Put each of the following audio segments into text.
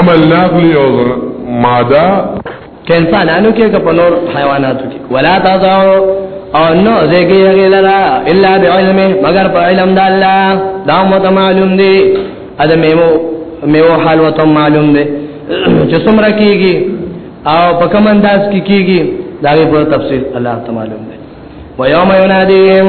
عمل ناقلی او ماده که انسانانو کې که په نور حیواناتو کې ولا تضعو او نو زګي غلرا الا بعلم مگر په علم د الله دا مت معلوم دي اده میو میو حال وته معلوم دي چې څومره کیږي او په کوم انداز کې کیږي دا به په تفصیل الله تعالی معلوم دي ويوم يناديهم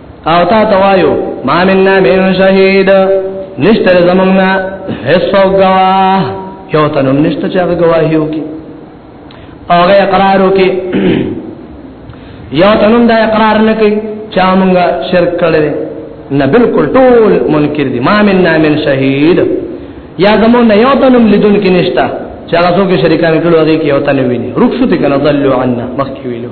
او تا توایو ما مننا من شهید نشتر زمونږه هیڅ گواه یو تنم نشته چې هغه گواهی وکي او هغه اقرار وکي یو تنم دا اقرار نه کوي چا مونږه شرک کړل نه بالکل ټول منکر دي ما مننا من شهید یا زمون نه یو تنم لیدون کې نشتا چې هغه څوک شریکان ټول هغه کې یو تنوي نه رخصت کنه ضلوا عنا مخکې ویلو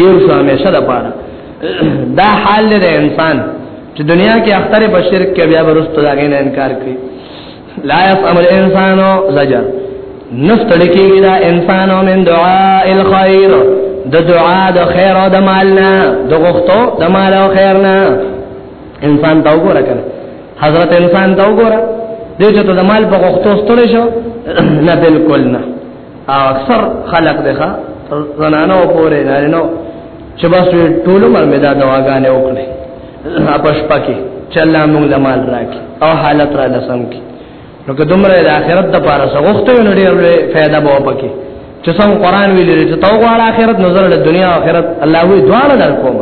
یو څه همیشه د پاره دا حال دی انسان چې دنیا کې اختر په شرک کې بیا ورسته دا غین انکار کوي لا يفهم الانسان زجر نستړي کېږي دا انسان من دعاء الخير د دعا د خیر او د مال نه د غختو د مال او خیر نه انسان دا وګوره کړه حضرت انسان دا وګوره دې چې ته د مال په غختو ستړي شو نه بالکل نه اکثر خلق دغه زنانو پورې نارینو چې بس ټول عمر مې دا دواګانې وکړې اپش پکې چې الله موږ له مال راکې او حالت را لسم کې نو که دومره د آخرت د پاره سغوخته نو ډېر لوی فائدہ به وپکې چې څنګه قران ویلې چې توغه آخرت نظر له دنیا او آخرت الله وی دواړه درکوم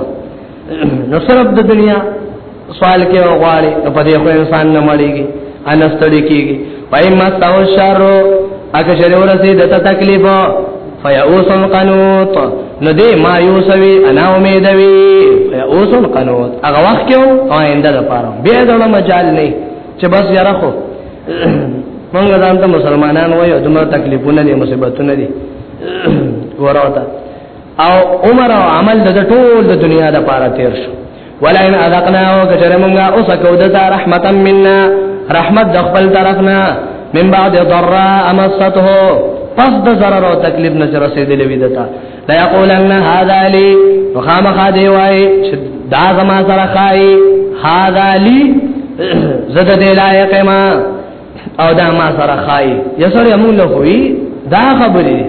نو صرف د دنیا سوال کې غواړي په دې خو انسان نه مړیږي ان ستړي کیږي پای ما تاو شارو اګه شری ورسي د تکلیف فیاوسن قنوت نو دې ما یوسوي انا امید وی فیاوسن قنوت هغه وخت کې او آینده لپاره به دونه مجال نه چې بس یاره خو مونږ ځان ته مسلمانان وایو دمر تکلیفونه دي مصیبتونه دي ورته او عمر او عمل د ټول د دنیا د پاره تیر شو ولئن اذقناه کجرمغا اوس کو د رحمتا منا رحمت د خپل طرفنا من بعد ضراء امسته پس د zarar او تکلیف نه سره رسیدلې وي دتا لا یقولن هذا لي وخامخ دی وای دا زما سره خای هذا لي زده دی لایق ما او دا ما سره خای یسره موږ له وی دا خبرې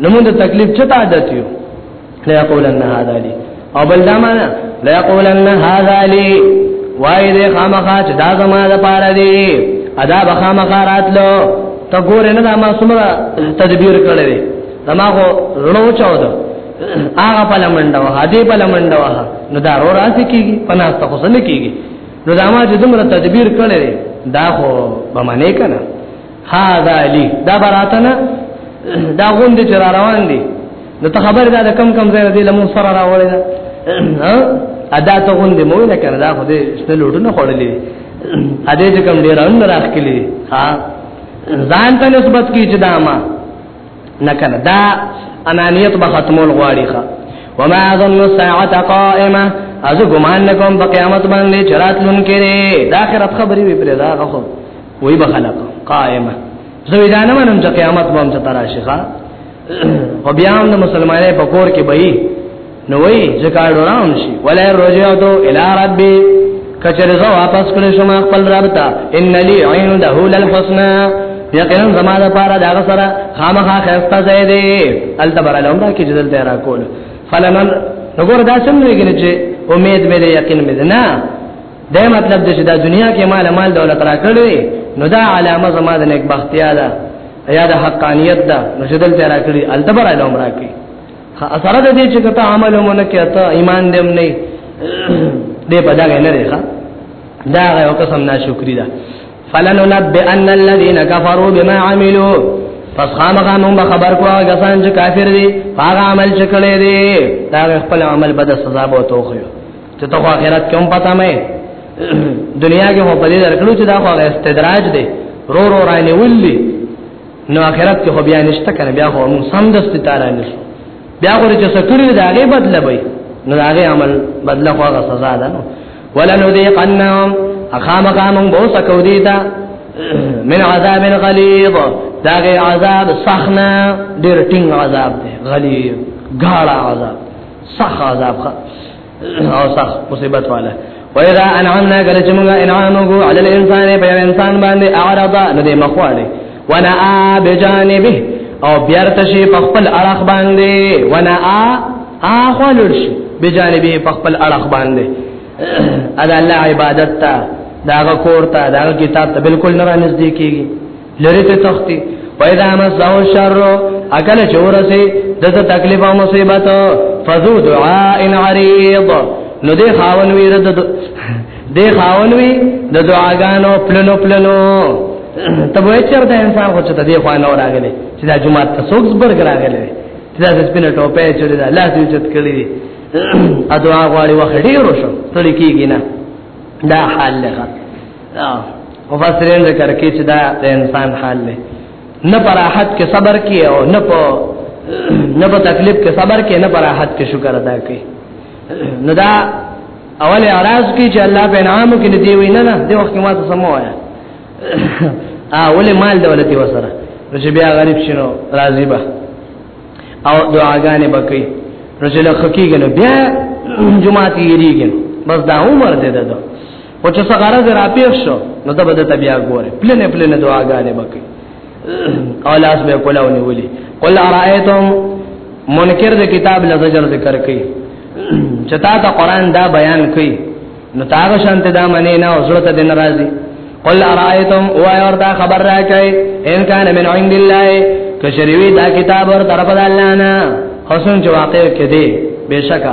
نو موږ د تکلیف چته عادت یو لا یقولن هذا لي او بل دا معنا لا یقولن هذا لي وای دې خامخا چې دا زما د پاره دی ادا بخامخا راتلو ته ګور نه دا ما سمره تدبیر کړی دی زما خو رڼو چاو ده هغه په لمنډه وه هدي په لمنډه وه نو دا رو راځي کیږي پناسته خو سن کیږي نو دا ما چې دومره تدبیر کړی دا خو به منې کنه هاذا علی دا براتنا دا غوند چې را روان دي نو ته خبر دا کم کم ځای دی لمو سره راوړی دا ادا ته غوند مو نه کړ دا خو دې څه لوټو نه خړلې اده چې کم ډیر ان راخلې ها ځان ته نسبت کی چې دا ما نه کړ دا انانیت به ختمول غواړي ښا وما ظن الساعه قائمه از ګمان نکوم په قیامت باندې چرات لون کړي دا آخرت خبرې وی پرې دا غو وی بخلق قائمه زوی دا نه منم چې قیامت به هم ته راشي ښا او بیا هم د مسلمانې په کور کې به نو وی ځکه ډورام شي ولا رجعت الى ربي کچره زه واپس کړې شم خپل رب ته ان لي عنده للحسنى یقینا زما د پاره دا سره خامخا خسته زید التبر لهم دا کې جدل تیرا کول فلمن نګور دا سم نه کې چې امید مې یقین مې نه دا مطلب دی چې دا دنیا کې مال مال دولت راکړي نو دا علامه زما د نیک بختیا ده یا د حقانیت ده نو چې دلته راکړي التبر علم راکړي اثر د دې چې کته عمل مونږ کې ته ایمان دې نه دې پدا نه دی ښا دا یو قسم ناشکری ده فلننبئن الذين كفروا بما عملوا پس خامخا مونږ به خبر کوه غسان چې کافر دي هغه عمل چې کړی دی دا خپل عمل بد سزا به توخیو چې ته آخرت کوم پتا مې دنیا کې هو په دې درکړو چې دا خو استدراج دی رو رو را نه ولي نو آخرت کې خو بیا نشته کنه بیا خو موږ سم دست تعالی نشو بیا غره چې سکړي دا غي بدل وي نو دا غي عمل بدل خو هغه سزا ده نو ولنذيقنهم اخامقا من بوس كوديتا من عذاب غليظ دا غي عذاب صخنا ډير ټینګ عذاب دی غليظ غاړه عذاب صح عذاب خ او صح مصیبت والا وإذا أنعمنا کله چې موږ انعام وکړو علی الانسان په انسان باندې اعرض نو دې مخواړي وانا بجانبه او بیارته شي په خپل اړه باندې وانا اخوالر شي بجانبه په خپل اړه باندې ادا الله عبادت تا داغه کور تا داغه کتاب ته بالکل نه نږدې کیږي لری ته تختی پیدا مساو شر اکل چورسی دته تکلیف او مصیبت فذو دعاء عریض نو دی خاون وی رد دی خاون وی د دعاګانو پلنو پلنو ته وای چرته انسان خو چې دی خو نه راغلی چې دا جمعه ته څوک زبر راغلی چې دا سپینه ټوپه چې دا لاس یې چت کړی دی ا دعا غواړي وخت ډیر شو تل کیږي نه دا حال لغه مفسرین ذکر کوي چې دا د انسان حال دی نه پر راحت کې صبر کې او نه په نه په تکلیف کې صبر کې نه پر راحت کې شکر ادا کوي نو دا اول اعراض کې چې الله په انعام کې دی وی نه نه د وخت ما ته سمو آیا اول مال دولتي وسره نو چې بیا غریب شنو راضي به او دعاګانې بکې نو چې لکه کېږي نو بیا جمعه تیریږي بس دا عمر دې ده خو چې څنګه راځي را پیښ شو نو ته به ته بیا ګوره پلنې پلنې دعاګانې وکړي او لاس به کولاونی ولي قل ارایتم منکر د کتاب لزجر ذکر کوي چې تا ته قران دا بیان کوي نو تاغه شانته دا منې نه او زړه ته دین راځي قل ارایتم او اوردا خبر راکای ان کان من عند الله کشریوی دا کتاب ور طرف د الله نه حسن چې واقع کې دی بشکا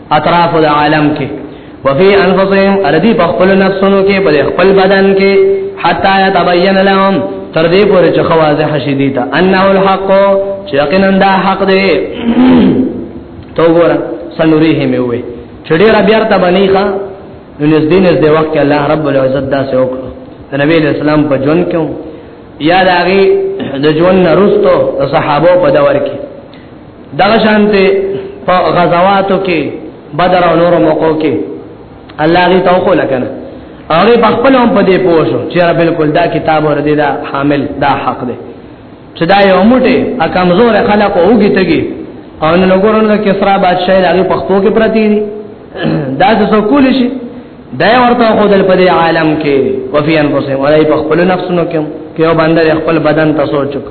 اطراف العالم کې وفي انفسهم اردی په خپل نفسونو کې په خپل بدن کې حتا يتبين لهم تر دې پورې چې خواځه حشیدی ته انه الحق چې یقینا دا حق دی تو ګور سنوریه مې وې چې ډیر بیا ته باندې ښا نو نږدې نږدې وخت الله رب العزت دا سه وکړه نبی اسلام په جون کې یا داغي د جون نرستو د صحابه په دور کې دغه شانته په غزواتو کې بدر او نور موقعو کې الله غي توخو لکنه هغه په خپل هم په دې پوښو چې را بالکل دا کتاب ور دي دا حامل دا حق دی چې دا یو موټه ا کمزور خلق اوږي تګي او نو ګورن د کسرا بادشاہ دغه په خپل کې پراتی دي دا څه کول شي دا ورته خو دل په عالم کې وفي انفسهم ولای په خپل نفسونو کې کې باندې خپل بدن تاسو چک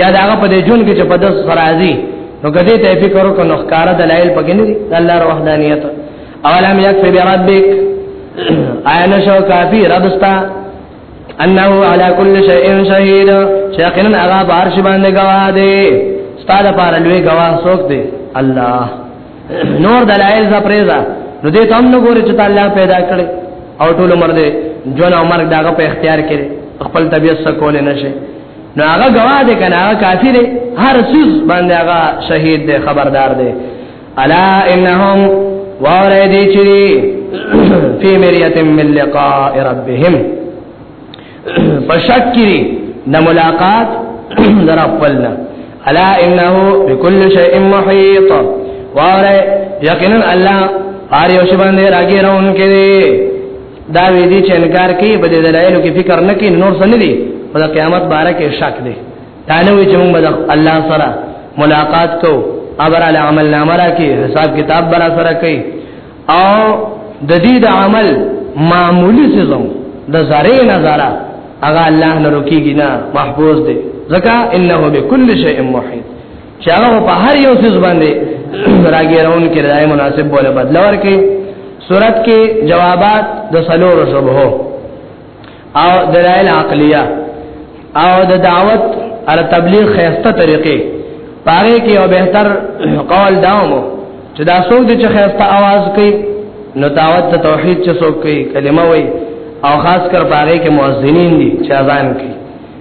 یا دا هغه په دې جون کې چې په داس فرازي نو کدی ته فکر وکړو نو ښکارا دلایل پکې نه دي الله ر وحدانیت اولم یکفی بربک آیا نشو کافی ربستا انه علی کل شیء شهید شیقنا هغه بار شی باندې گواه دی ستاده پر لوی گواه څوک دی الله نور دلایل ز پرېزا نو دې تم نو ګورې چې تعالی پیدا کړي او ټول عمر دې جون عمر داغه په اختیار کړي خپل طبيعت سره کول نه شي نو هغه گواه ده کنه هغه کافر هر سوز باندې هغه شهید ده خبردار ده الا انهم واردی چری فی مریت من لقاء ربهم فشکری د ملاقات در خپلنا الا انه بكل شيء محيط واره یقینا الله هر یو شی باندې راګیرون کې دا وی دي چې انکار کوي په دلایل کې فکر نه کوي نور څه نه دي په قیامت باره کې شک دي دا نه وي چې موږ به الله سره ملاقات کو ابر علی عمل نامه را کې حساب کتاب برا سره کوي او د دې د عمل معمولی څه زمو د زری نظر هغه الله نه رکیږي نه محفوظ دي ځکه انه بكل شيء محيط چې هغه په هر یو څه باندې راګیرون کې راي مناسب بوله بدل ورکي صورت کې جوابات د سلور شبه او دلایل عقلیه او د دعوت ار تبلیغ خيسته طریقې پاره کې او بهتر قول داومو چې دا څوک چې خيسته आवाज کوي نو دعوت ته توحید چې څوک کوي کلمه وایي او خاص کر پاره کې مؤذنین دي چې اذان کوي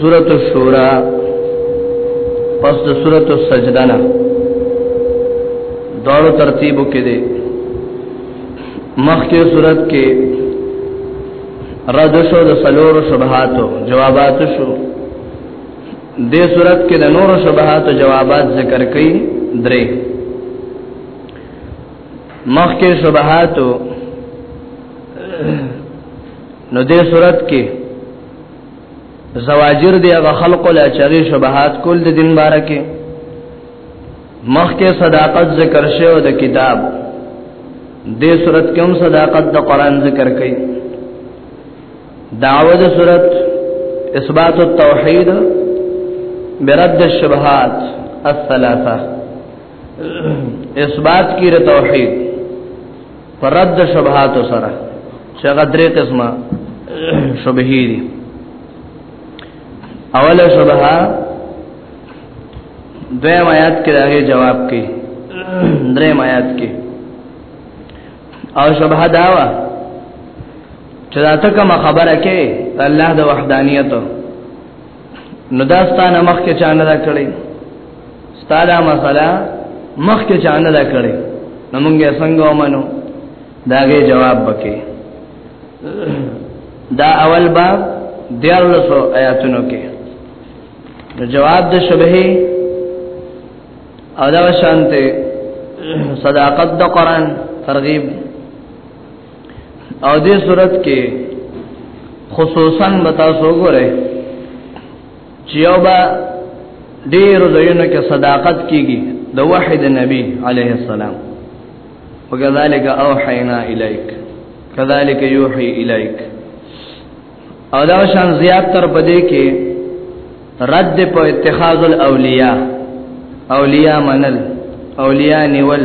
سورۃ الشورى پس د سورۃ السجدہ نه داړو ترتیبو کې دي مخکې سورۃ کې رد شو د سلور شبهاتو جوابات شو دې سورۃ کې د نور شبهاتو جوابات ذکر کړي درې مخکې شبهاتو نو دې صورت کې زواجر دی هغه خلق لا چغي شبهات کول د دین باره کې مخکې صداقت ذکر شوی د کتاب دې صورت کې هم صداقت د قران ذکر کړي دعوه د صورت اثبات التوحید برد الشبهات الثلاثه اثبات کی توحید پر رد شبهات سره چې هغه درې قسمه شبهې دي اوله شبهه دویم آیات کې راغی جواب کې دریم آیات کې او شبهه داوا چې دا ته کوم خبره کې الله د وحدانیت نو داستانه مخ کې چانه دا کړی ستاده مسله مخ کې چانه دا کړي نو مونږه څنګه ومنو داغه جواب بکې دا اول باب دیارلسو آیاتونو کې نو جواب د شبهه او دا شانته صداقت د قران ترغیب او دې صورت کې خصوصا بتا سو ګره چې یو به ډیر زینو کې صداقت کیږي د وحی د نبی علیه السلام وکذالک اوحینا الیک کذالک یوحی الیک او دا شان زیات تر پدې کې رد په اتخاذ الاولیاء اولیاء منل اولیاء نیول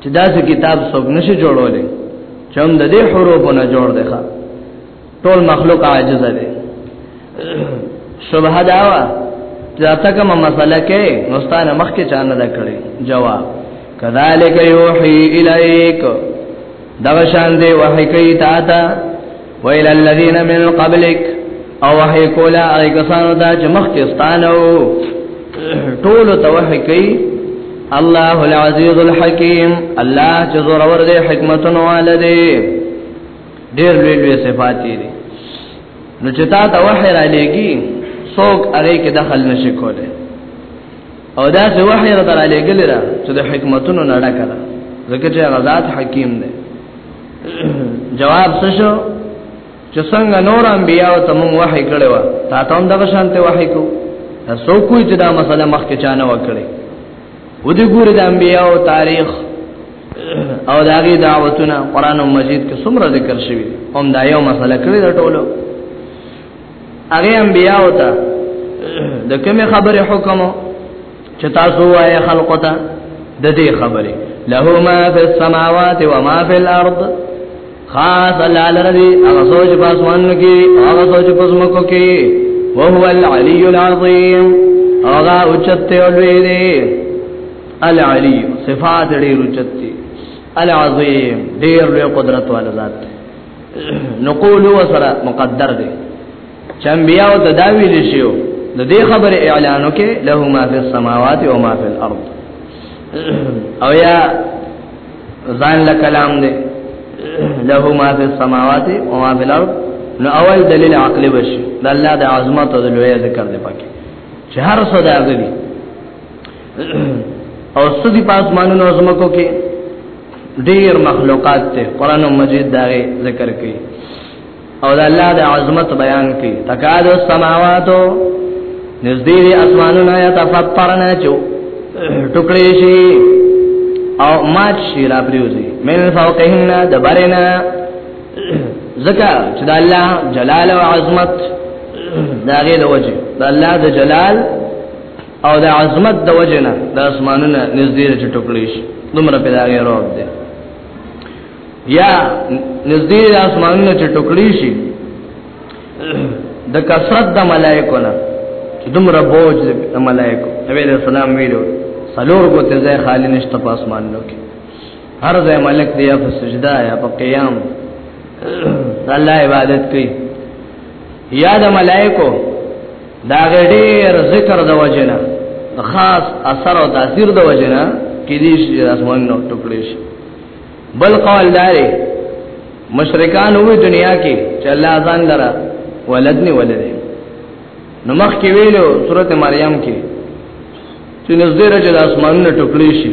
چې دا څه کتاب څوک نشي جوړولې چې هم د دې حروفو نه جوړ دی ښا ټول مخلوق عاجز دی شبهه دا وا چې تاسو کوم مسله کې مستان مخ کې چا نه کړی جواب کذالک یوحی الیک دا شان دی وحی کوي تا ته ویل الذین من قبلک او وحی کولا ای کسانو دا چې مخکې ستانو ټول توحی کوي الله العزیز الحکیم الله چې زور ور دې حکمتونو والده ډېر لوی لوی صفات دي نو چې تا ته وحی را لېږي څوک هغه کې دخل نشي کوله او دا چې وحی را در علی ګل را چې د حکمتونو نه ډکه ده ځکه چې غزاد حکیم ده جواب څه شو چې څنګه نور انبیا او تم وحی کړو تا ته هم دغه شانته وحی کو تاسو کوی چې دا مسله مخکې چانه وکړي و دې ګور د انبیا او تاریخ او داغي دعوتونه قران مجید کې څومره ذکر شوی هم دا یو مسله کړی دا ټولو هغه انبیا او ته د کوم خبره حکم چې تاسو وایې خلق ته د دې خبره له ما فی السماوات و ما فی الارض خاص الله لرضی هغه سوچ په اسمان کې هغه سوچ په زمکو کې وهو العلی العظیم هغه اوچته ولوی دی العلی صفات ډیر اوچته العظیم ډیر لوی قدرت والا ذات نقول وسره مقدر دی چې انبیاء او تداوی لشیو د دې خبره اعلان وکي له ما فی السماوات و ما فی الارض او یا ځان له کلام دی له ما فی السماوات و ما فی الارض نو اول دلیل عقلی وشي د الله د عظمت او د لوی ذکر دی پکې چې هر څه دا غلي او سدي پاسمانونو زمکو کې ډیر مخلوقات ته قران مجید دا ذکر کوي او د الله د عظمت بیان کوي تکاد السماوات نزدې دي اسمانونه یا تفطرن چو ټکړې شي او مات شي را پریوزي من فوقهن د برینا زکا چې د الله جلال او عظمت داغه د وجه د الله د جلال او د عظمت د وجنه د اسمانونو نږدې چې ټوکړي شي دومره پیدا غیرو دې یا نږدې د اسمانونو چې ټوکړي شي د کثرت د ملائکو نه چې دومره بوج د ملائکو نبی له سلام ویلو سلور کو ته ځای خالی نشته په اسمان نو کې هر ځای ملک دی په سجدا یا په قیام الله عبادت کوي یا د ملائکو دا غډیر ذکر د وجنه خاص اثر او تاثیر د وجنه کې دې شي د اسمان نو ټکړې شي بل قول داري مشرکان وې دنیا کې چې الله ځان لره ولد نه ولد نو مخ کې ویلو سورته مریم کې چې نزدې راځي د اسمان نو ټکړې شي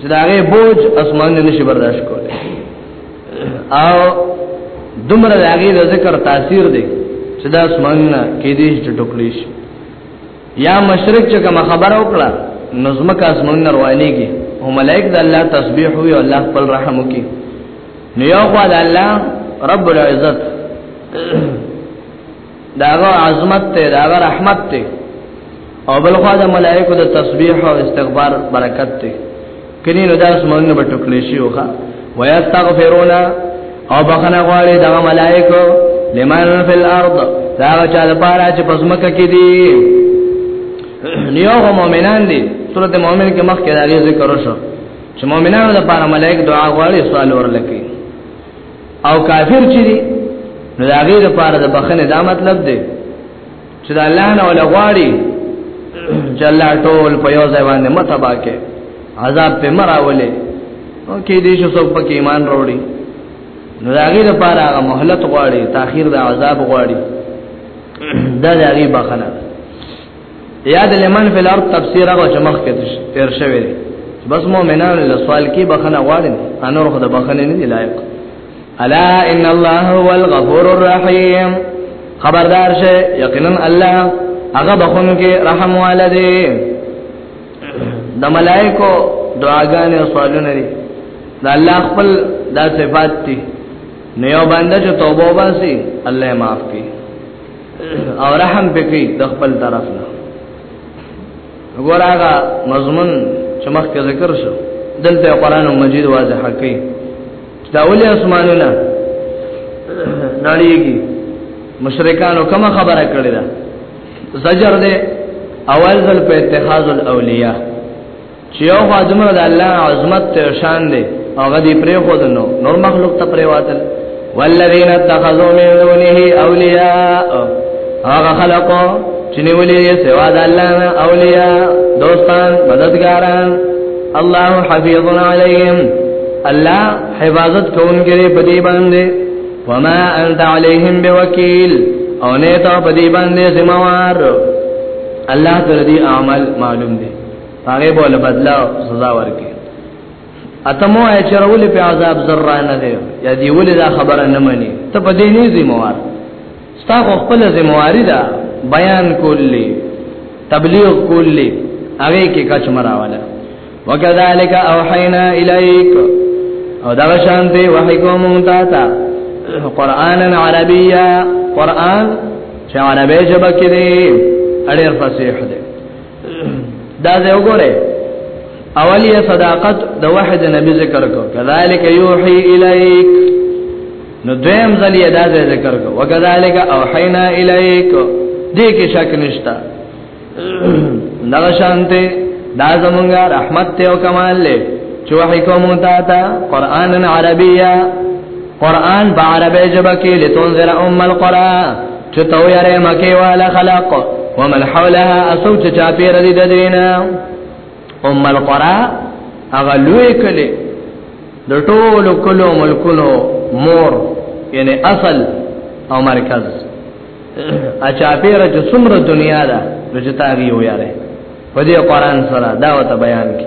چې دا غي بوج اسمان نه نشي برداشت کولی او دومره دا غي د ذکر تاثیر دی چې دا اسمان نه کې دې چې ټوکلی شي یا مشرک چې کوم خبر او کړه نظم کا اسمان نه روانيږي او ملائک د الله تسبیح وي او الله خپل رحم وکي نو یو خو د الله رب العزت داغه عظمت ته داغه رحمت ته او بل خو د ملائکه د تسبیح او استغفار برکت ته کینې نو داس مونږ به ټکلې شي اوخه ويستغفرونا او بخنه غواړي د ملائکه لمن فی الارض دا چا د پاره چې پزمکه کې دي نیو مؤمنان دي سورته مؤمن کې مخکې دا ذکر وشو چې مؤمنانو لپاره ملائک دعا غواړي سوال ورلکې او کافر چې دي نو دا غیر لپاره د بخنه دا مطلب دی چې دا الله نه ولا غواړي چې الله ټول په یو ځای باندې متبا کې عذاب په مراولې او کې دې شو څوک په ایمان وروړي نو دا غیر لپاره هغه مهلت غواړي تاخير د عذاب غواړي دا د هغه بخنه یاد لمن فی الارض تفسیر هغه چې مخکې تیر شوی دی بس مؤمنان له سوال کې بخنه غواړي انور خدای بخنه نه دی لایق الا ان الله هو الغفور الرحیم خبردار شه یقینا الله هغه بخون کې رحم والده د ملائکو دعاګانې او سوالونه دي دا الله خپل دا صفات دي نه یو باندې چې توبه واسي الله معاف کوي او رحم پکې د خپل طرف نه ګوراغه مضمون چې مخکې ذکر شو دلته قران مجید واضح کوي دا ولې اسمانونه نړیږي مشرکانو کوم خبره کړې ده زجر دې اول ځل په اتخاذ الاولیاء چې یو خادم د الله عظمت ته شان دی او غدي پرې خود نو نور مخلوق ته پرې واتل والذین اتخذوا من دونه اولیاء هغه خلقو چې نیولې سوا د الله نه اولیاء دوستان مددګاران الله حفیظ علیهم الله حفاظت کوونکی په دې باندې وما انت علیهم بوکیل او نه ته په دې باندې ذمہ وار الله تعالی اعمال معلوم دي هغه بوله بدلا سزا ورکي اتمو اې چرول په عذاب ذره نه دی یا دی ولې دا خبره نه مني ته په دې نه ذمہوار ستا خپل ذمہواری ده بیان کولی تبلیغ کولی هغه کې کچ مراواله وکذالک اوحینا الیک او دا شان دی وحی کوم تا تا قرانا عربیا قران چې عربی ژبه کې دی اړیر فصیح دی دا زه وګوره اولی صداقت د واحد نبی ذکر کو کذالک یوحی الیک نو دویم ځلی دا زه ذکر کو وکذالک اوحینا الیک دې کې شک نشتا دا شانته دا زمونږه رحمت ته او کمال له چې وحی کوم تا تا قران عربیه قران په عربی ژبه کې لتنذر ام القرى چتو یاره مکه والا خلق ومن حولها اسو چې چا پیر دي ددینا ام القرى هغه لوی کله د ټولو کلو ملکونو مور یعنی اصل او مرکز اچا پیر چې څومره دنیا ده نو چې تاغي ویاره په دې قران سره دا وته بیان کی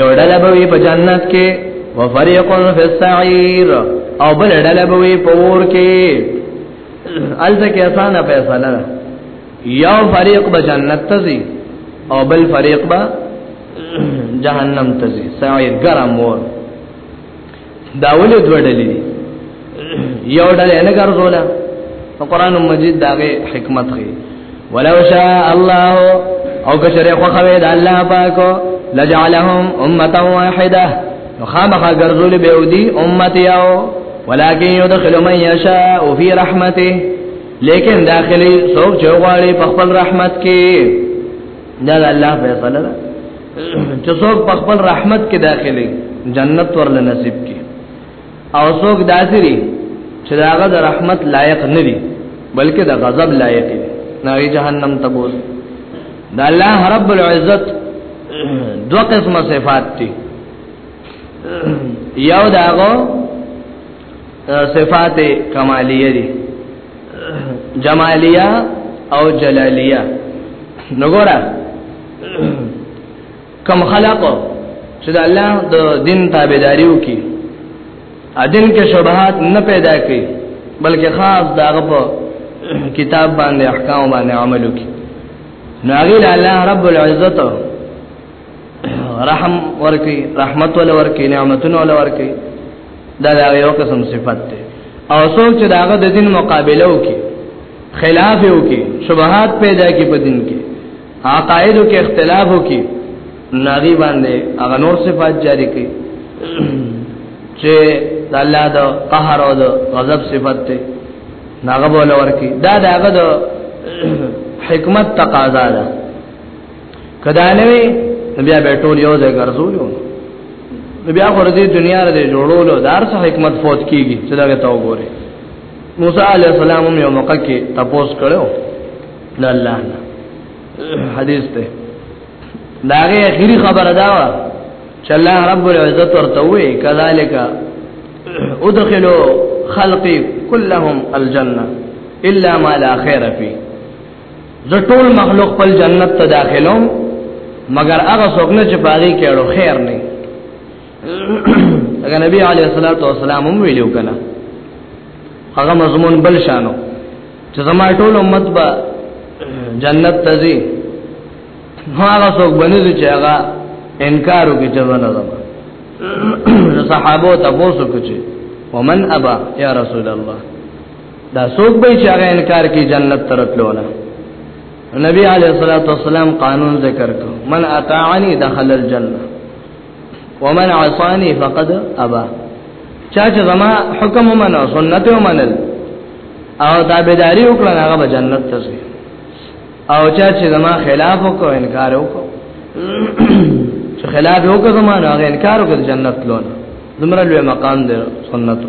یو ډله به وي په جنت کې وفريق في السعير او بل ډله به وي په ور کې الته کې اسانه فیصله ده یو فريق به جنت ته ځي او بل فريق به جهنم ته ځي سعير ګرم ور دا ولې دوه ډلې دي یو ډلې نه ګرځولا په قران مجید داغه حکمت غي ولو شاء الله او کچره خو خوي د الله پاکو لجعلهم امه واحده خامخا ګرځول به ودي امت یو ولكن يدخل من يشاء في رحمته لیکن داخلي سوچ غواړي په خپل رحمت کې دا الله فیصله ده چې څوک په خپل رحمت کې داخلي جنت ورله نصیب کی او څوک داسري چې داغه د رحمت لایق نه دي بلکې د غضب لایق دي نه جهنم ته بوز دا الله رب العزت دو قسمه صفات دي یو داغو صفات کمالیه دي جمالیه او جلالیه نګورا کم خلق چې د الله د دین تابعداري وکي ا دین کې شبهات نه پیدا کړي بلکې خاص داغه په کتاب باندې احکام باندې عمل وکي نو هغه الله رب العزت رحم ورکی رحمت ول ورکی نعمتونه ول ورکی دا دا یو قسم صفت ده او څوک چې داغه د دین مقابله وکي خلاف وکي شبهات پیدا کی په دین کې عقاید کې اختلاف وکي ناغي باندې هغه نور صفات جاری کړي چې د الله د قهر او د غضب صفت ته ناغه بوله ورکی دا داغه د حکمت تقاضا ده کدا نه وي بیا به ټول یو ځای ګرځو یو نو بیا خو دې دنیا د جوړولو دار څه حکمت فوت کیږي چې دا ته وګوري موسی علی السلام هم یو موقع کې تپوس کړو نه الله نه حدیث ته داغه اخیری خبره دا و چې الله رب العزت ورته وی کذالک ادخلوا خلقي كلهم الجنه الا ما لا خير فيه زه ټول مخلوق په جنت ته داخلوم مگر هغه څوک نه چې باغی کېړو خیر نه هغه نبی علیه الصلاۃ والسلام هم ویلو کله هغه مضمون بل شانو چې زما ټول امت به جنت ته ځي هغه څوک باندې چې هغه انکار وکړي چې نه زما صحابه ته پوسو کوي ومن ابا یا رسول الله دا څوک به چې هغه انکار کوي جنت ته راتلو نه نبی علیہ الصلوۃ والسلام قانون ذکر کو من اطاعنی دخل الجنه ومن عصانی فقد ابا چا چې زما حکم ومنو سنت ومنل او تابعداري وکړه هغه به جنت ته ځي او چا چې زما خلاف وکړو انکار وکړو چې خلاف وکړو زما هغه انکار وکړ جنت لونه زمره لوی مقام دی سنتو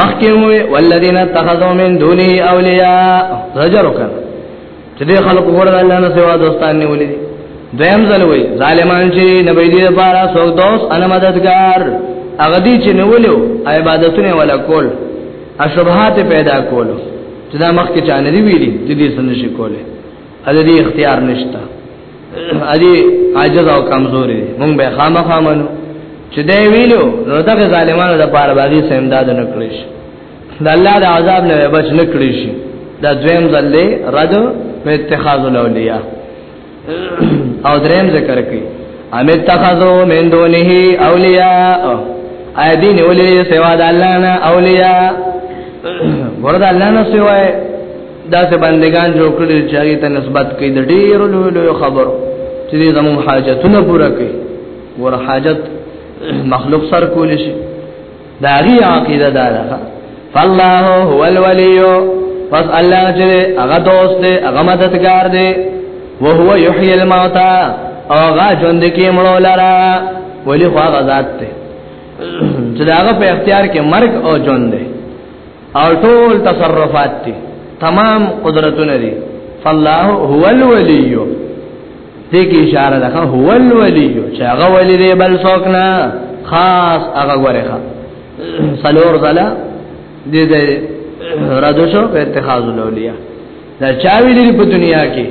مخکې وي والذین اتخذوا من دونه اولیاء زجر وکړه چې دې خلکو ګور الله نه سوا دوستان نیولې دي دویم ځل وي ظالمان چې نبی دې لپاره څوک دوست ان مددگار هغه دې چې نیولیو عبادتونه ولا کول اشبهات پیدا کول چې دا مخکې چانه دی ویلي چې دې څنګه شي کوله ادي اختیار نشته ادي عاجز او کمزوري مونږ به خامخا منو چې دا ویلو نو دغه ظالمانو د پاره باغی سمداد نه کړی شي د الله د عذاب نه بچ نه کړی شي دا دویم ځل دی رد په اتخاذ الاولیاء او دریم ذکر کوي ام اتخذو من دونه اولیاء ا دین اولیاء سوا د الله نه اولیاء ورته الله نه سوا دا سه بندگان جوړ کړی چې هغه ته نسبت کوي د ډیر لوی لوی خبرو چې زموږ حاجتونه پوره کوي ور حاجت مخلوق سر کول شي دا غي عقیده دا ده فالله هو الولي پس الله چې هغه دوست دی هغه مددگار دی او هو یحیی الموتى او هغه ژوند کې مړو لرا ولی خو هغه ذات دی چې هغه په اختیار کې مرګ او ژوند دی او ټول تصرفات دي تمام قدرتونه دي فالله هو الولي دې کې اشاره ده هو الولي چې هغه ولي دی بل څوک نه خاص هغه غره ښه سلور زلا دې دې رادو شو په اتخاذ الاولیاء دا چا ویلي په دنیا کې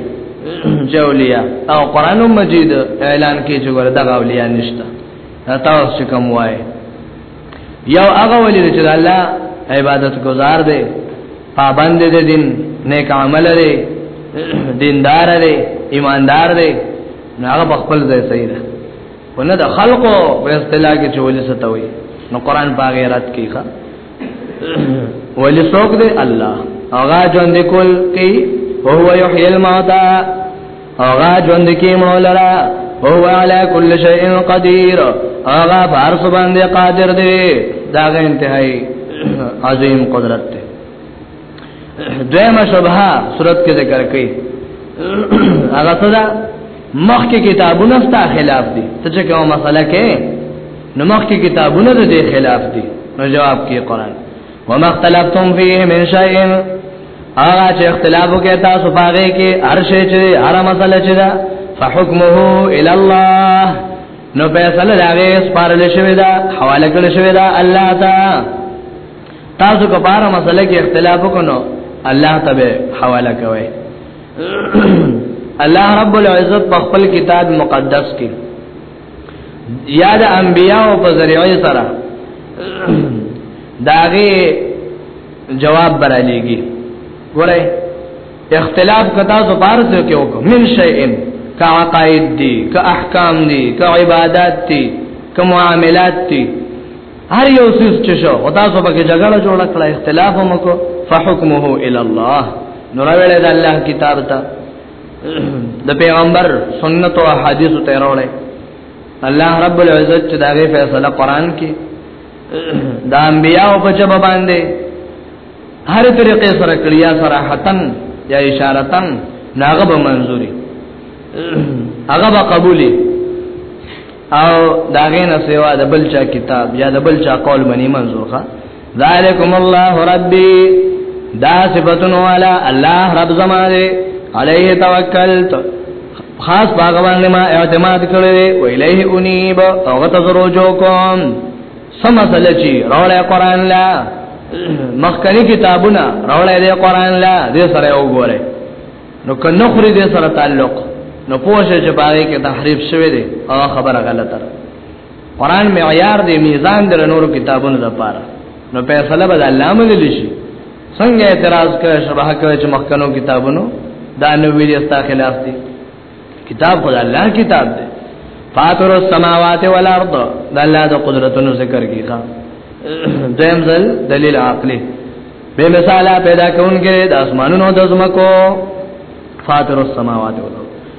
چې اولیاء او قران مجید اعلان کې چې ورته اولیاء نشته تاسو کوم وایي یو هغه ولی چې الله عبادت گزار دی پابند دی دین نیک عمل لري دیندار دی ایماندار دی نو هغه خپل ځای صحیح ده ونه د خلقو په اصطلاح کې چې ولې ستوي نو قران په غیرت کې ښه ولې څوک دی الله هغه ژوند کول کوي هو یحیی الموتى هغه ژوند کې مړ لرا او علی کل شیء قدیر هغه بار سبحان دی قادر دی دا غ انتهائی عظیم قدرت دی دیمه شبهه صورت کې ذکر کړي هغه صدا مخ کې کتابونه ستا خلاف دي ته چې کومه مسله کې نو مخ کې کتابونه د دې خلاف دي نو جواب کې قران وما اختلفتم فيه من شيء هغه چې اختلاف وکړ تاسو پاره کې هر شی چې هر مسله چې دا فحکمه الى الله نو فیصله راغې سپارل شوی دا حواله کړل شوی دا الله تا تاسو کو پاره مسله کې اختلاف وکړو الله تبه حواله کوي الله رب العزت په خپل کتاب مقدس کې یاد انبیاء په ذریعه سره داغه جواب برالېږي ګوره اختلاف کتا سو پارس کې وکم من شیئن کا عقائد دی کا احکام دی کا عبادت دی کا معاملات دی هر یو سیس چې شو او تاسو به جګړه جوړ کړه اختلاف هم کو فحکمه الی الله نور ویل د الله کتاب ته د پیغمبر سنت او احادیث ته راولې الله رب العزت چې دا غي فیصله قران کې دا انبیاء په جواب باندې هر طریقې سره کړیا صراحتن یا اشارتن ناغه به منزوري هغه به قبولي او داغه نه سیوا د بل چا کتاب یا د بل چا قول منی منزور ښه ذالکم الله ربی دا صفتون والا الله رب زما دې علیه توکلت خاص باغ باندې ما اعتماد کړی او الیه انیب او غته زروجو کوم سم مسله چی راولې قران لا مخکنی کتابونه راولې دې قران لا دې سره وګوره نو کنه خوري دې سره تعلق نو پوښتنه چې باغې کې تحریف شوی دی او خبره غلطه قران معیار دی میزان در نور کتابونو د پاره نو فیصله به الله منل شي څنګه اعتراض کوي شبه کوي چې مخکنو کتابونو دا نو ویلي ستا خلاف دي کتاب خدای الله کتاب دی فاتر السماوات والارض دا الله د قدرتونو ذکر کیږي دیم ځل دلیل عقلی به مثال پیدا کونکي د اسمانونو د زمکو فاتر السماوات والارض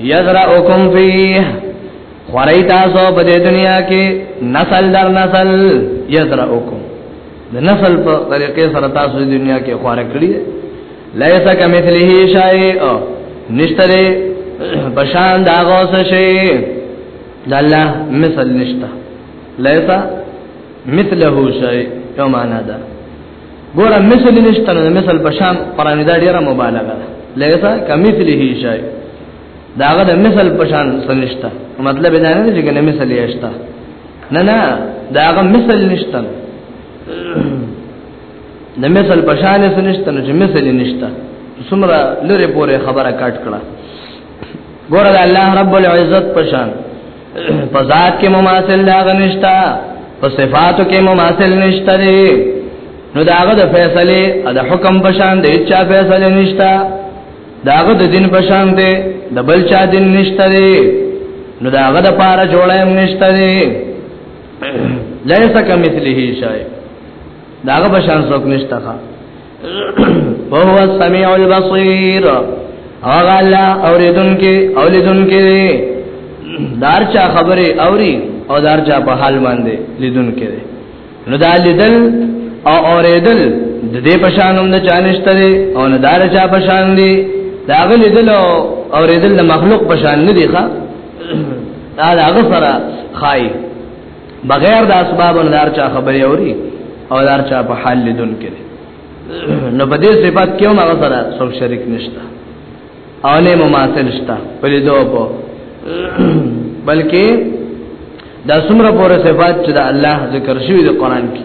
یذرؤکم فیه خورای تاسو په دې دنیا کې نسل در نسل یذرؤکم د نسل په طریقې سره تاسو د دنیا کې خواره کړی لیس کمثله شیء نشتره بشان دا غوس شي د الله مثل نشتا لیس مثله شیء یو معنا ده ګوره مثل نشته نو مثل بشان قران دا ډیره مبالغه ده لکه کمثله شی داغه د مثل بشان سنشته مطلب دا نه چې کنه مثل یې شته نه نه داغه مثل نشته د مثل بشان سنشته نو چې مثل نشته سمره لره پوره خبره کټ کړه ګوره الله رب العزت بشان په ذات کې مماثل دا غنښتا په صفاتو کې مماثل نشته دی نو داغه د فیصله د حکم په شان دی چې فیصله نشته داغه د دین په شان دی د بل چا دین نشته دی نو داغه د پاره جوړایم نشته دی لیسا کمثله شای داغه بشان څوک نشته ښا او هو السميع البصير هغه الله اوریدونکي اولیدونکي دار چا خبره اوري او دار چا په حال باندې لیدونکي نو دا لیدل او اوریدل د دې پشانوم نه چانشته دي او نه دار چا پشان دي دا غل دل او اوریدل د مخلوق پشان نه دي ښا دا هغه سره خای بغیر د اسباب نه دار چا خبري اوري او دار چا په حال لیدون کې نو په دې صفات کې هم هغه سره څوک شریک نشته او نه مماثل شته په دې دوه په بلکې دا څومره پوره صفات چې د الله ذکر شوی د قران کې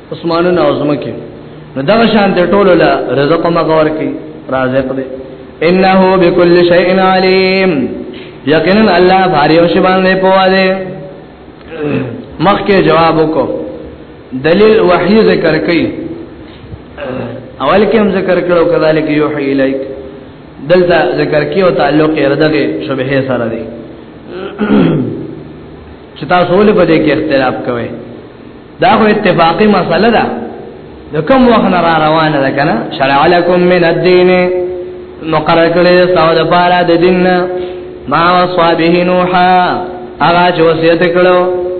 اسمانونه او زمکه نو دغه شان د ټولو له رزق مغور کی رازق دی انه بكل شيء عليم یقینا الله بھاری او شبان نه پوهه دی مخکې جواب وکړو دلیل وحی ذکر کړي اول کې هم ذکر کړو کذالک یوحی الیک دلته ذکر کیو تعلق یې ردغه شبهه سره دی چې تاسو ولې په دې کې اختلاف کوئ دا خو اتفاقی مسله ده د کوم وخت نه را روانه ده کنه شرع لكم من الدين مقرر کړی تاسو د پاره د دین ما وصوا به نوح هغه چې وصیت کړو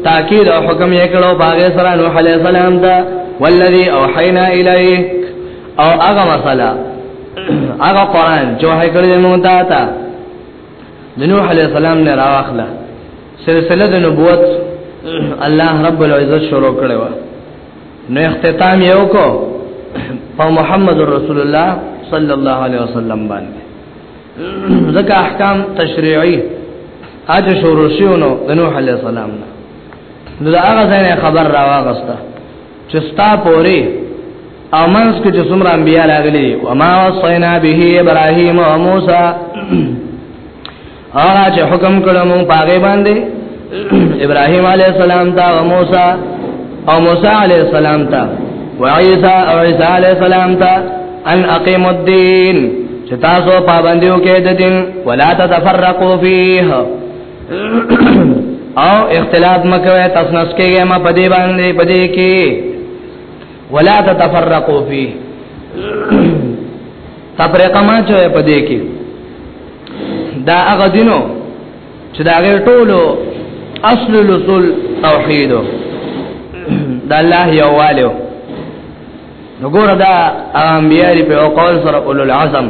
تاکید او حکم یې کړو باغ سره نوح علی السلام ته والذي اوحینا الیه او هغه مسله هغه قران چې وحی کړی موږ ته د نوح علی السلام نه راوخله سلسله د نبوت الله رب العزت شروع کړي و نو اختتام یو کو په محمد رسول الله صلی الله علیه وسلم باندې ځکه احکام تشریعي اج شروع شونه د نوح علیه السلام نه نو دا هغه ځای خبر راوغسته چې ستا پوری او منس کې چې څومره انبیا راغلي او ما وصینا به ابراهیم او موسی هغه چې حکم کړو موږ پاګې باندې ابراهيم عليه السلام ته او موسی او موسی عليه السلام ته او عيسى او عيسى عليه السلام ته ان اقيم الدين چې تاسو پابندیو کې د دین ولا تتفرقوا فيه او اختلاف مکوې تاسو نس کېږئ ما پدې باندې پدې کې ولا تتفرقوا فيه تفرقه ما چوي پدې کې دا هغه دینو چې دا غیر ټولو اصل الاصول توحید دا الله یواله وګوره دا انبیاء په قول سره اولو العزم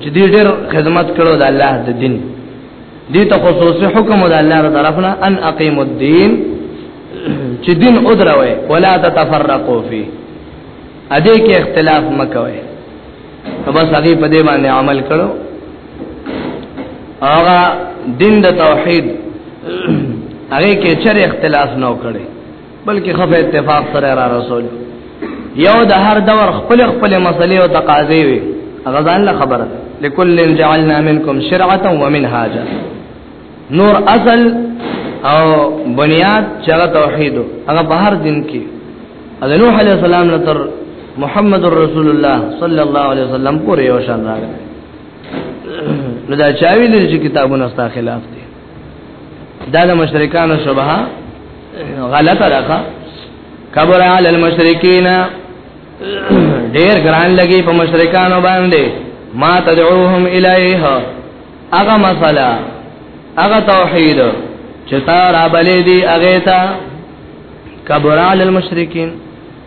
چې دې ډېر خدمت کړو د الله د دین دې ته خصوصي حکم د الله تعالی طرفنا ان اقیم الدین چې دین ادروي ولا تتفرقوا فی اده کې اختلاف مکوئ بس هغه په دې باندې عمل کړو هغه دین د توحید هغه کې چر اختلاف نه وکړي بلکې خفه اتفاق سره را رسول یو د هر دور خپل خپل مسلې او تقاضې وي غزان له خبره لكل جعلنا منكم شرعه ومنهاجا نور اصل او بنیاد چې هغه توحید هغه په هر دین کې د نوح علی السلام نه تر محمد رسول الله صلی الله علیه وسلم پورې یو شان راغلی نو دا چاوی لري چې کتابونه ستا خلاف دي دا د مشرکانو شبهه غلطه راخه کبر علی المشرکین ډیر ګران لګي په مشرکانو باندې ما تدعوهم الیه هغه مسله هغه توحید چې تا را بلې دي هغه تا کبر علی المشرکین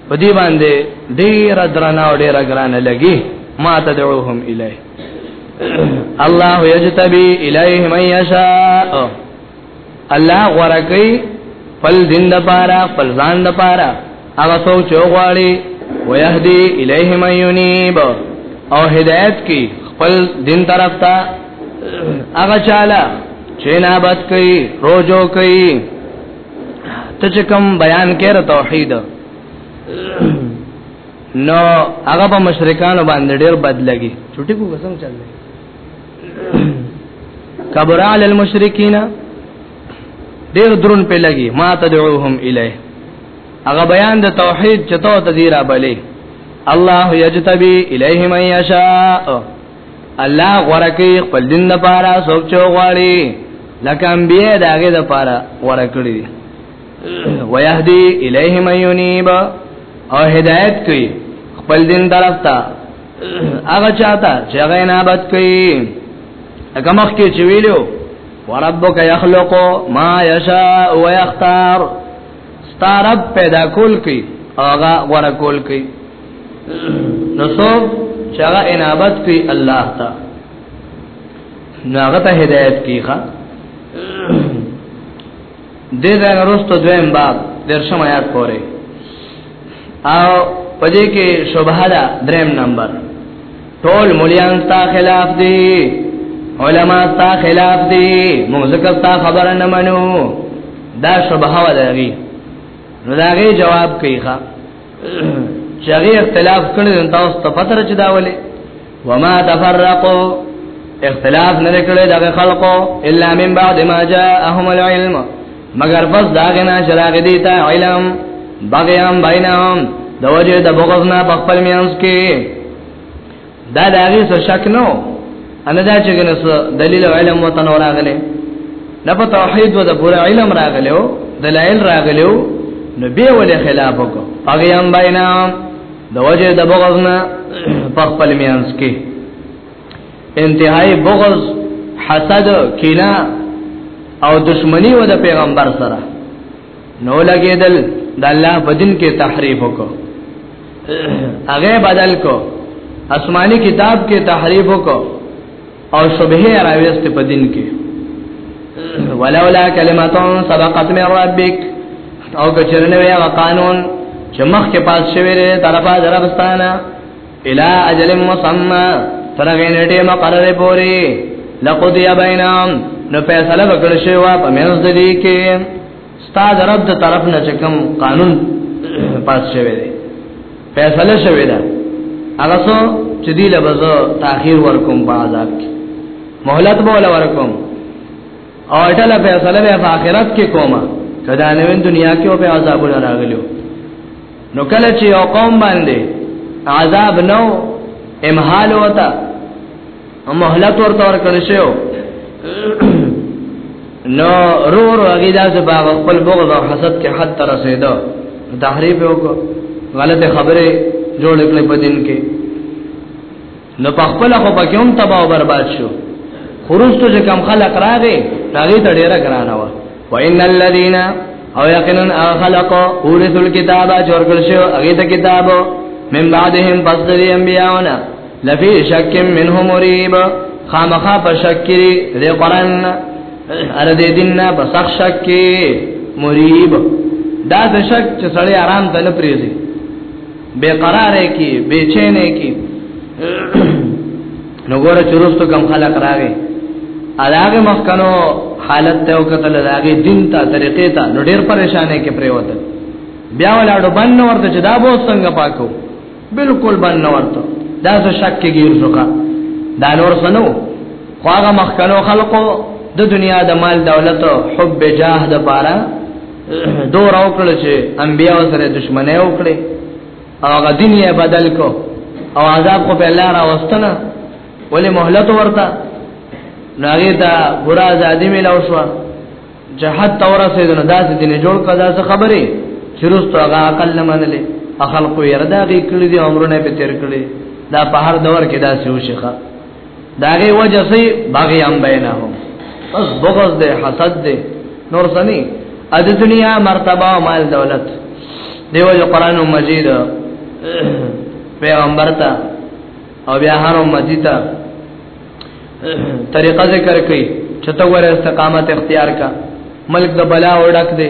په دې باندې ډیر درنه او ډیر ګرانه لګي ما تدعوهم الیه الله یجتبی الیه من یشاء الله غره کوي فل دین د پاره فل ځان د پاره هغه څوک چې غواړي ويهدي الیه من ينيب او هدایت کی خپل دین طرف ته هغه چاله چې نابت کوي روزو کوي ته چې کوم بیان کړه توحید نو هغه په مشرکان باندې ډېر بد لګي چټي کو قسم چل کبر علی المشرکین ډیر درون په لګي ما تدعوهم الیه هغه بیان د توحید چتو تذیرا بلی الله یجتبی الیه من یشاء الله غورکی خپل دین لپاره څوک چو غواړي لکه انبیاء داګه لپاره ورکړي ويهدي الیه من ینیب او هدایت کوي خپل دین طرف ته هغه چاته چې هغه انابت کوي هغه مخ کې چې ویلو وربک یخلق ما یشاء و یختار ستارب پیدا کول کوي هغه ور کول کوي نو څوک چې هغه انابت کوي الله ته نو هغه ته هدایت کیخه دې ځای وروسته دویم باب درشم آیات پورې او پدې کې شوبه ده دریم نمبر ټول مليان ستا خلاف دي علما ستا خلاف دي موږ ځکه ستا خبره نه منو دا شوبه وه دغه نو داغه جواب کوي ښا چې هغه اختلاف کړی نو تاسو ته پته راځي دا ولې وما تفرقوا اختلاف نه کړی دا خلقو الا من بعد ما جاءهم العلم مگر پس دا غنا شراغ دي ته علم بغيام بينهم د وجه د بغض نه په خپل میانس کې دا د هغه څه شک نو ان دا چې کنه دلیل او علم وته نو راغله نه په توحید و د پوره علم راغلو دلایل راغلو نو به ول خلاف کو هغه هم بینه د وجه د بغض نه په خپل میانس کې انتهائی بغض حسد کینه او دشمنی و د پیغمبر سره نو لګیدل د الله بدن کې تحریف وکړو هغه بدل کو آسماني کتاب کې تحریف وکړو او شبهه راويست په دین کې ولولا کلمه سبقت من ربک او کچرنه وی قانون چې مخکې پاس شوی دی طرفه دربستانه الى اجل مسمى ترغین دې مقرره پوری لقد یا بینام نو فیصله وکړ شو وا په منځ دې کې استاد رب د طرف نه چکم قانون پاس شوی دی فیصله شوی ده هغه سو چې دی لبز تاخير ورکوم په عذاب کې مهلت بوله ورکوم او ټل فیصله به په آخرت کې کومه کدا نوې دنیا کې او په عذاب راغلو نو کله چې یو قوم باندې عذاب نو امحال وتا مهلت ورته ورکړ شو نو رو رو هغه داسې باغ خپل بغض او حسد کې حد تر رسیدو تحریف وکړو غلطه خبره جوړ کړې په دین کې نو په خپل خو پکې هم تباہ او برباد شو خروستو چې کم خلق راغې هغه ته ډیره ګرانه و وان الذين او یقینا خلق اورث الكتاب جوړ کړ شو هغه ته کتاب من بعدهم پس د انبیاونه لفی شک منهم مریب خامخا په شکری د قران ار دې دینه په سخ شک کې مریب دا د شک چې سړی آرام ته نه پریږي بے قرار کی بے چین کی نو ګوره چروستو کم خلق راغی علاوه مخکنو حالت ته وکتل داغه دین ته طریقې ته نو ډیر پریشانې کې پریوت بیا ولاړو باندې ورته چې دا بو څنګه پاکو بالکل باندې ورته دا څه شک کې ګیر شوکا دا نور سنو خو هغه مخکنو خلقو د دنیا د مال دولت حب جاه د پاره دور او کړ چې انبیا سره دښمنه او کړې او هغه دین یې بدل کو او عذاب کو په الله را واستنه ولې مهلت ورته ناغه دا ګور آزادی ملو شو جهاد تور سیدنه داس دین جوړ کدا څه خبره چې رستو هغه عقل نه منلې اخلق یې ردا کې کړې دي عمرونه په تیر کړې دا په هر دور کې دا سوشخه داغه وجه سي باغي ام بینهم بس بغض ده حسد ده نور سني ا د دنیا مرتبه او مال دولت دیو جو قران مجید پیغمبر ته او بیا هر امتی ته طریقه ذکر کړي چته ور استقامت اختیار کا ملک د بلا وړک دی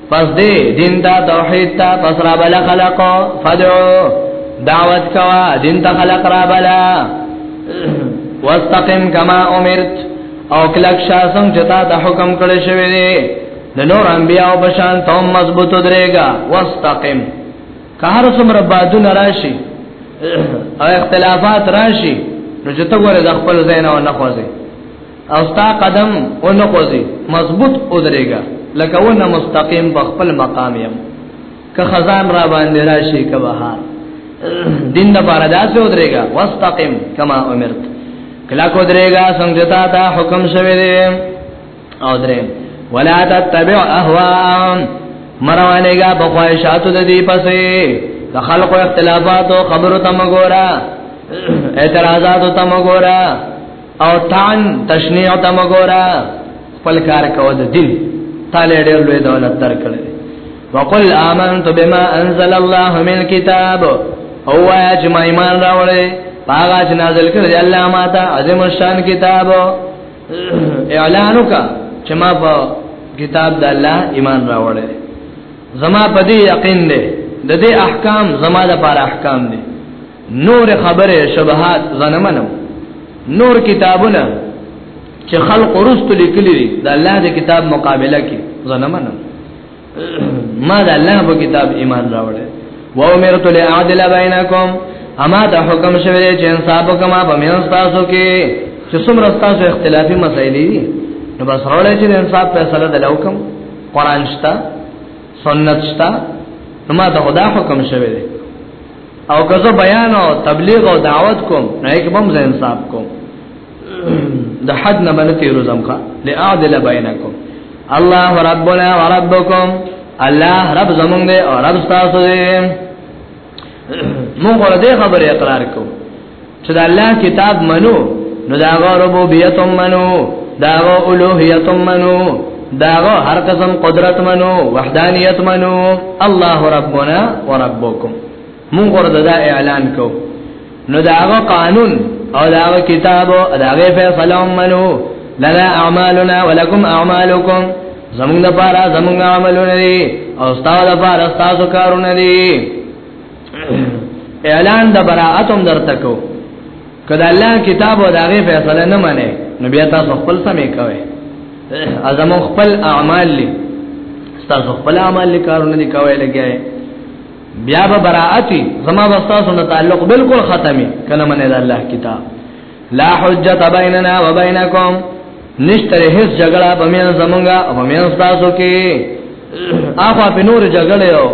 پس دې دین ته توحید ته پس را بل خلق فدعو دعوت کوا دین ته خلق را بلا واستقم کما امرت او کلک شاسم جتا د حکم کړی شوی دی د نور انبیاء بشان ته مضبوط درېګا واستقم که هر څومره بادونه راشي او اختلافات راشي نو چې ته ګوره د خپل ځای نه نه خوځي او ستا قدم اون خوځي مضبوط ودرېګا لکه ونه مستقیم په خپل مقام يم که خزان را باندې راشي که بهار دین د بار داسې ودرېګا واستقم کما امرت کلا کو درېګا څنګه تا ته حکم شوی دی او درې ولا تتبع اهواهم مروانېګا بخواهشاتو د دې پسې د خلقو اختلافاتو خبرو تم ګورا اعتراضاتو تم ګورا او تان تشنیع ته مګورا خپل کار کو د دین تعالی ډېر لوی دولت درکړي وقل آمنت بما انزل الله من کتاب او یا چې ما ایمان راوړې هغه چې نازل کړی الله ما ته عظیم شان کتاب اعلان وکا چې ما په کتاب د الله ایمان راوړې زما په دې یقین دی د دې احکام زما د پر احکام دي نور خبره شبهات زنمنو نور کتابونه چې خلق ورست لیکلي دي د الله د کتاب مقابله کې زنمنو ما د الله په کتاب ایمان راوړل و امرت لاعدل بینکم اما ته حکم شوی چې انصاف وکما په میان تاسو کې چې څومره تاسو اختلافي مسایل دي نو بس راولای چې انصاف فیصله د لوکم قران شتا سنت شتا نو ما ته خدا حکم شوی دی او که زه بیان او تبلیغ او دعوت کوم نه کې بم زه انصاف کوم د حد نه باندې تیرو زمخه لاعدل بینکم الله ربنا وربکم الله رب زمونږ دی او رب تاسو دی موږ له دې خبرې اقرار کوو چې د الله کتاب منو نو دا غو ربوبیت منو دا غو الوهیت منو دا غو هر قسم قدرت منو وحدانیت منو الله ربنا وربکم مونږ ورته دا اعلان کو نو دا غو قانون او دا غو کتاب او دا غو فیصله منو لنا اعمالنا ولکم اعمالکم زمونږ لپاره زمونږ عملونه دي او ستاسو لپاره ستاسو کارونه دي اعلان د براءت هم درته کو کله الله کتاب او داغه فیصله نه منې نو بیا تاسو خپل سمې کوي اعظم خپل اعمال لې تاسو خپل اعمال لې کارونه دي کوي لګي بیا به براءت زما واستاسو نه تعلق بالکل ختمي کله منې د الله کتاب لا حجت بیننا و بینکم نشتر هیڅ جګړه په میان زمونږه او په میان تاسو کې اخوا په نور جګړه یو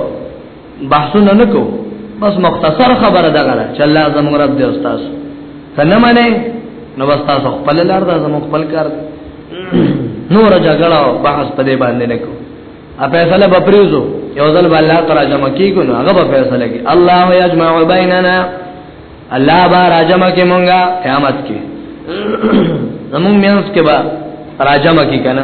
بحثونه نکو بس مختصر خبره ده غره چې الله زموږ رب دی استاد کنه معنی نو بس تاسو خپل لار ده زموږ خپل کار نور جګړه او بحث په دې باندې نکو ا فیصله به پریوزو یو ځل به الله تعالی جمع کیږي نو هغه به فیصله کوي الله یجمع بیننا الله با راجم کې مونږه قیامت کې زموږ مینس کې با راجم کې کنه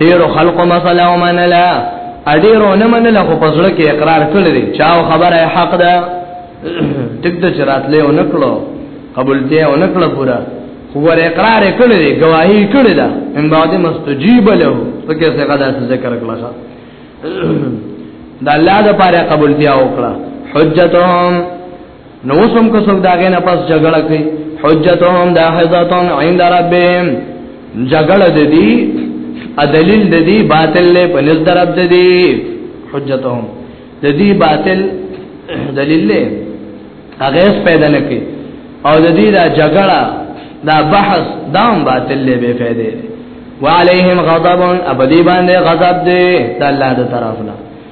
ډیر خلق مسله ومنله اډیرو نه منله خو پزړه کې اقرار کړی دی چاو خبره حق ده ټیک د چرات له ونکړو قبولته ونکړه پورا خو ور اقرار کړی دی گواہی کړی ده ان بعد مستجیب له پکې څه غدا ذکر کړل دا الله د پاره قبولتیا وکړه حجتهم نو وسم کو څوک داګه نه پس جګړه کوي حجتهم داحزتون عند ربهم جګړه د دې ادلیل د دې باطل له پنځ درب د دې حجتهم د دې باطل دلیل له هغه پیدا نه کوي او د دې دا جګړه دا بحث دام باطل له به فائدې وعليهم غضب ابدي باندې غضب دې د الله د طرفنا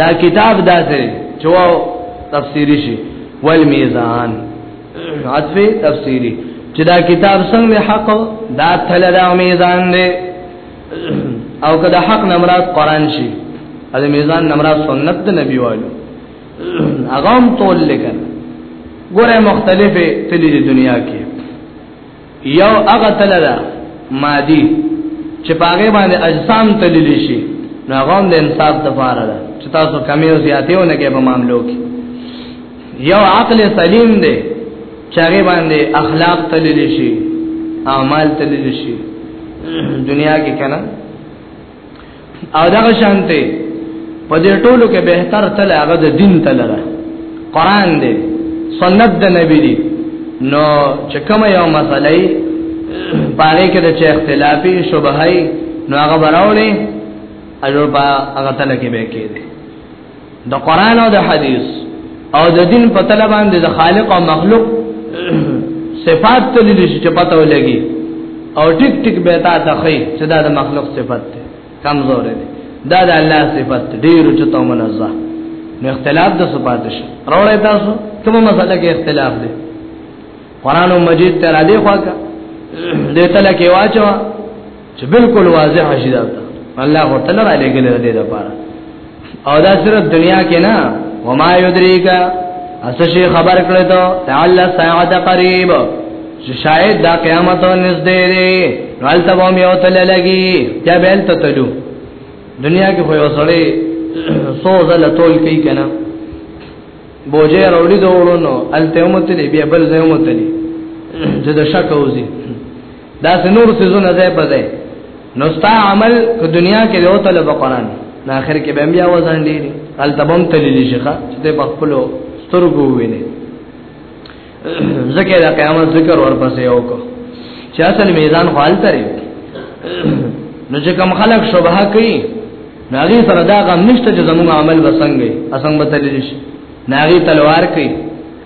دا کتاب داسې چې تفسیری شي والمیزان عطف تفسیری چې دا کتاب څنګه حق دا تل دا میزان دی او کدا حق نمرات قران شي دا میزان نمرات سنت د نبی والو اغام تول لګن ګوره مختلفه تلې د دنیا کې یو هغه تل ده مادي چې پاګې باندې اجسام تلل شي نو هغه د انصاف لپاره ده چې تاسو کمی او زیاتېونه کې په معاملو کې یو عقل سلیم دی چې هغه باندې اخلاق تلل شي اعمال تلل شي دنیا کې کنه او دغه شانته په دې ټولو کې به تر تل هغه د دین تل را قران دی سنت د نبی دی نو چې کوم یو مسله ای باندې کې د چا اختلافي شوبهي نو هغه براولې اجر با هغه تل کې به کېږي د قران او د حدیث او د دین په تل باندې د خالق او مخلوق صفات ته لیدل شي چې پته ولګي او ټیک ټیک به تا ته خي چې دا د مخلوق صفات ده کمزور ده دا د الله صفات ډیر چته منزه نو اختلاف د صفات شي راوړی تاسو کومه مسله کې اختلاف ده قران مجید ته را دی خواکه دې تل کې واچو چې بالکل واضح شي دا الله هو تعالی را لګل دې دا پاره او دا صرف دنیا کې نه وما یدریکا اس شي خبر کړی ته تعالی ساعت قریب چې شاید دا قیامت نږدې دی ول ته هم یو تل لګي یا بل ته تلو دنیا کې خو یو سړی سو زل تول کوي کنه بوجه راوړي دوړو نو الته هم ته بیا بل ځای هم ته چې د شک اوسي دا سنور سيزونه ځای په ځای نو ستا عمل په دنیا کې یو طلب قرآن نه اخر کې به بیا وزن ډیر ال تبم تللی شيخه چې په خپل سترګو ویني ذکر قیامت ذکر ورپسې یو کو چې اصل میزان خپل ترې نو چې کوم خلک شوبه کوي ناغي سره دا غم نشته چې زموږ عمل وسنګي اسنګ به تللی شي ناغي تلوار کوي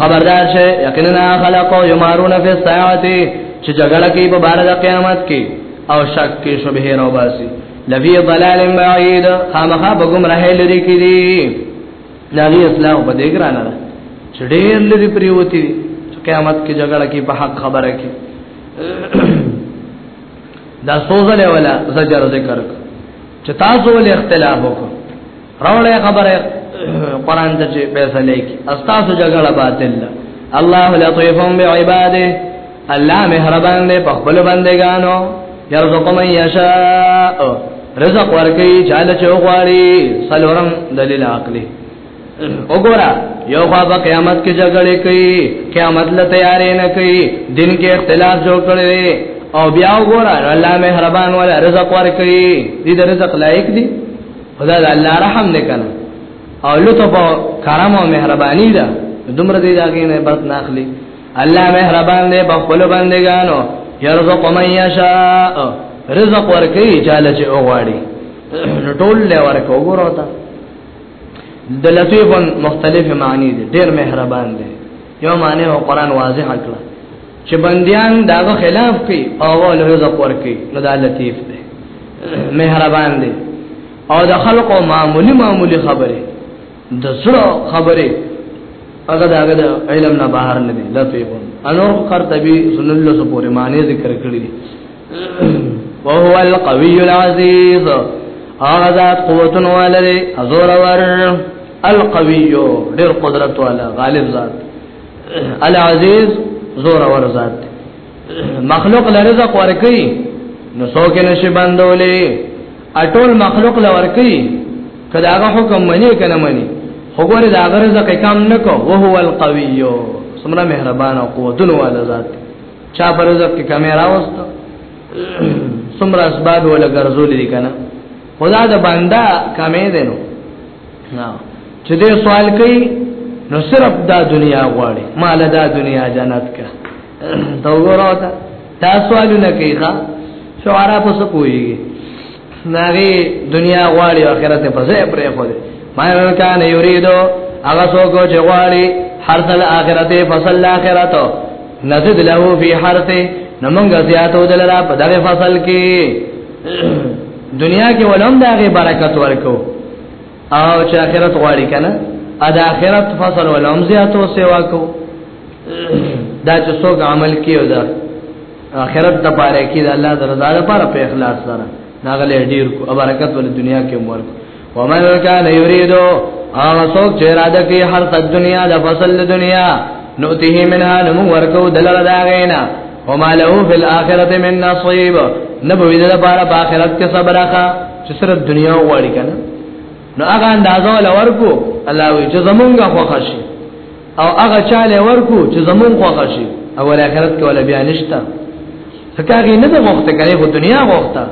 خبردار شه یقینا خلقو یمارون فی الساعه چې جګړه کې په بار د قیامت کې او شک کې شبهه راو باسي لفی ضلال بعید خامخا بګم راه لري کې دي داغي اسلام په دې ګرانه ده چې ډېر لري پریوتی دي چې قیامت کې جګړه کې په حق خبره کې دا سوزله ولا زجر ذکر چې تاسو ولې اختلاف وکړو راولې خبره قران ته چې پیسې لګي استاسو جګړه باطل ده الله لطيف بعباده الله مهربان دی په خپل بندگانو يرزق من يشاء رزق ورکي چاله چوغړي سلورم دلیل عقلي وګوره یو خوا په قیامت کې جګړه کوي قیامت له تیارې نه کوي دین کې اختلاف جوړ کړي او بیا وګوره الله مهربان ولا رزق ورکړي دې رزق لایق دي خدا د الله رحم دې کنه او لطف او کرم او مهرباني ده دومره دې داګه نه بس ناخلي الله مهربان دې په خپل بندګانو يرزق من يشاء رزق ورکي چاله چې اوغاړي ټول له ورکو ګوروتا د لطیفن مختلف معنی دي ډېر مهربان دي یو معنی او قران واضح کړ چې بندیان داغه خلاف کوي او ول رزق ورکي نو دا لطیف دی مهربان دی او د خلقو معمولی معمولی خبره د زړه خبره هغه داغه د علم نه بهر نه دی لطیف انور قرطبی صلی الله علیه وسلم معنی ذکر کړی دی وهو القوی العزیز هغه ذات قوتن والده حضور ور القوی ډیر قدرت والا غالب ذات العزیز زور اور ذات مخلوق لرزق ورکی نو څوک نشي بندولې اټول مخلوق لورکی کله هغه حکم منی کنه منی وګوره دا غره زکه کم نکو او هو القوی سمره مهربان او قوتونه والا ذات چا پر زکه کې کیمرا وست سمره اسباب ولا ګرځول دي کنه خدا د بندا کمې دینو نه چې دې سوال کوي نو صرف دا دنیا غواړي مال دا دنیا جنت کا دا وګورئ دا دا سوالونه کوي ښا شعرا په څه کوي ناغي دنیا غواړي آخرت په ځای پرې خو دې ما کان یریدو هغه څوک چې غواړي حرث الاخرت فصل الاخرت نزد له فی حرث نمنګ زیاتو دلرا په دغه فصل کې دنیا کې ولوم دا غي برکت ورکو او چې آخرت غواړي کنه ادا آخرت فصل ولوم زیاتو سیوا کو دا چې څوک عمل کیو دا آخرت د پاره کې د الله د رضا لپاره په اخلاص سره ناغله ډیر کو برکت ول دنیا کې مور ومن كان يريد هغه څوک چې اراده کوي هر څه دنیا د فصل دنیا نوته منها نو ورکو دلر دا غینا وما له فی الاخرته من نصیب نبو دې لپاره په آخرت کې صبر راکا چې سره دنیا وړي کنه نو هغه اندازو لورکو الله وی چې زمونږه خوښ شي او هغه چاله ورکو چې زمون خوښ شي او آخرت کې ولا بیا نشتا فکاږي نه د وخت کړي خو دنیا وخته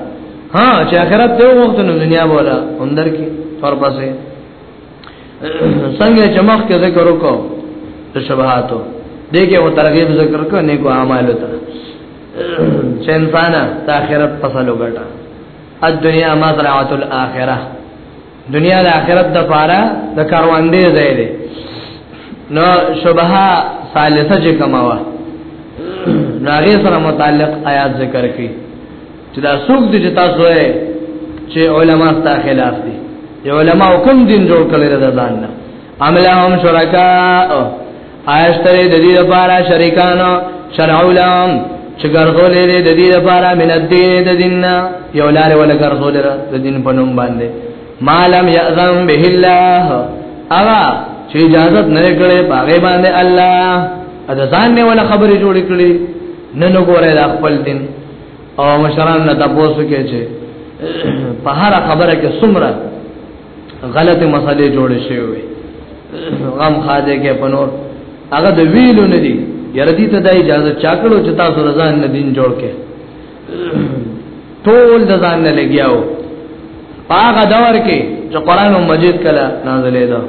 ها چې آخرت ته وخت نو دنیا بولا اندر کې پرپسه څنګه چې مخ کې ذکر وکاو د شبهاتو دغه او ترغیب ذکر کو نه کو اعمال ته چې انسان ته آخرت فصل وګټه الدنيا مزرعه الاخره دنیا د آخرت د پاره د کاروندې ځای دی نو شبهه ثالثه چې کومه وا ناغه سره متعلق آیات ذکر کړي چې دا څوک دي چې تاسو یې چې علما ستاسو خلاف دي یو علما کوم دین جوړ کړی دا ځان نه ام لهم شرکاء آیشتری د دې لپاره شریکانو شرعو لهم چې ګرځولې دې د دې لپاره من الدین د دین یو لار ولا ګرځولې د دین په نوم باندې مالم یاذن به الله اوا چې اجازه نه کړې باغې باندې الله ادا ځان نه ولا خبرې جوړ کړې نن وګوره د خپل دین او مشران نه تاسو کې چې په هر خبره کې سمره غلطه مسالې جوړې شوی وي غم خاده کې پنور هغه د ویلو نه دی یره دې ته د اجازه چا کړو چې تاسو رضا نه دین جوړ کې ټول د ځان نه لګیاو هغه دور کې چې قران مجید کله نازلې ده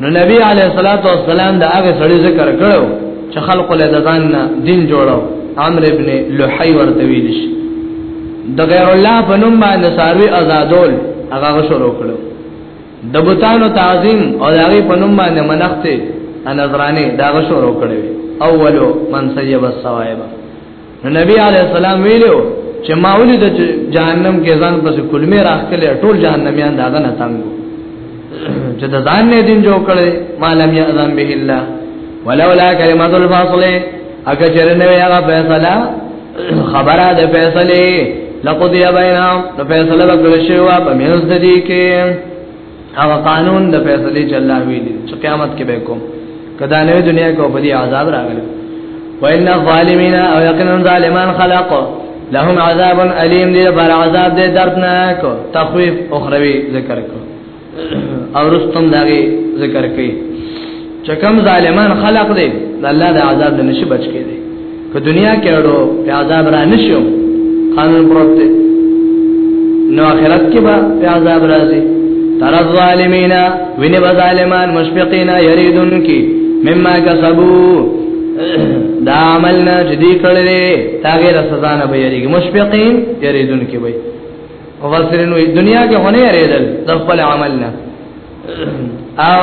نو نبی علیہ الصلوۃ والسلام دا هغه سړی ذکر کړو چې خلق له ځان دین جوړو عمرو ابن لحی ورته ویل شي د غیر الله په نوم باندې ساروی آزادول هغه شروع کړو د بوتانو تعظیم او هغه په نوم باندې منښتې انذرانه دا شروع کړو اولو من سیب الصوائب نو نبی علی السلام ویلو چې ما ولې د جهنم کې ځان پس کلمه راخلې ټول جهنميان داغه نه تنګ چې د ځان نه دین جوړ کړي مالم یعظم به الله ولولا کلمۃ الفاصل اګه چرنه وی هغه فیصله خبره د فیصله لقد یبینا د فیصله وکړ شو په مینځ د دې کې هغه قانون د فیصله چې الله ویلي چې قیامت کې به کوم کدا نه دنیا کې په دې عذاب راغلی وان الظالمین او یقینا ظالمان خلق لهم عذاب الیم دې بر عذاب دې دردناک تخویف اخروی ذکر کو او رستم داغي ذکر کوي چې کوم ظالمان خلق دي الله د عذاب نه نشي بچ کېږي په دنیا کې اورو په عذاب را نشو قانون پروت دی نو آخرت کې به په عذاب راځي تر الظالمین وینه ظالمان مشفقین یریدون کی مما کسبو دا عمل نه جدي کړل تا غیر سزا نه به یریږي مشفقین یریدون کی وای او وسرنو دنیا کې هونه یریدل د خپل عمل نه او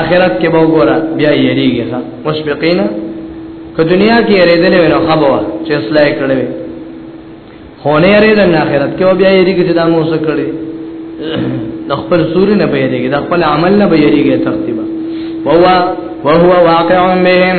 اخرت کې به وګوره بیا یې ریږي ښا مشفقینا که دنیا کې ریدلې ونه خبره چې اصلاح کړې خونه یې د آخرت کې بیا یې ریږي چې دا مو څه کړې د خپل سوري نه پیریږي د خپل عمل نه پیریږي ترتیبا وهو وهو واقع بهم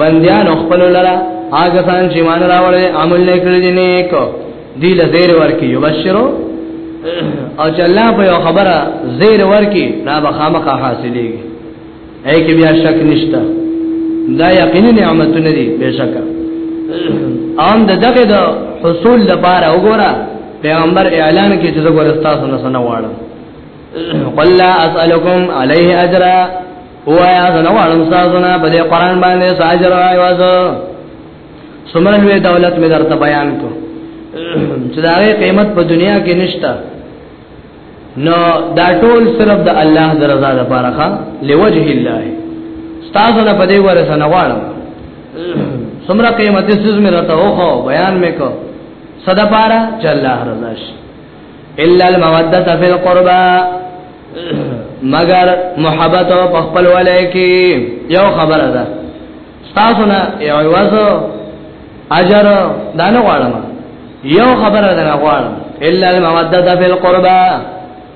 بندیان خپل لرا هغه سان چې مان راوړل عمل نه کړی دي نیک دی له زیر ورکی یبشرو او چې الله په یو خبره زیر ورکی دا به خامخا حاصلېږي اې کې بیا شک نشته دا یقیني نعمتونه دي بشکه ان د دغه د حصول لپاره وګوره پیغمبر اعلان کې چې زګور استاد سره سره واړم قل لا اسالکم علیه اجرا وایا زنه غواړم تاسو نه په دې قران باندې ساجر راوځ سمره لوی دولت می درته بیان کو چې دا قیمت په دنیا کې نشتا نو دا ټول صرف د الله د رضا لپاره ښا لوجه الله تاسو نه په دې ورسه نه غواړم سمره قیمت سز می راته اوخو بیان می کو صدا پارا چې الله رضا شي الا الموده فی القربى مگر محبت او خپل ولای کی یو خبره ده تاسو نه یو وځو اجر دانه غواړم یو خبره ده نه غواړم الا الموده فی القربا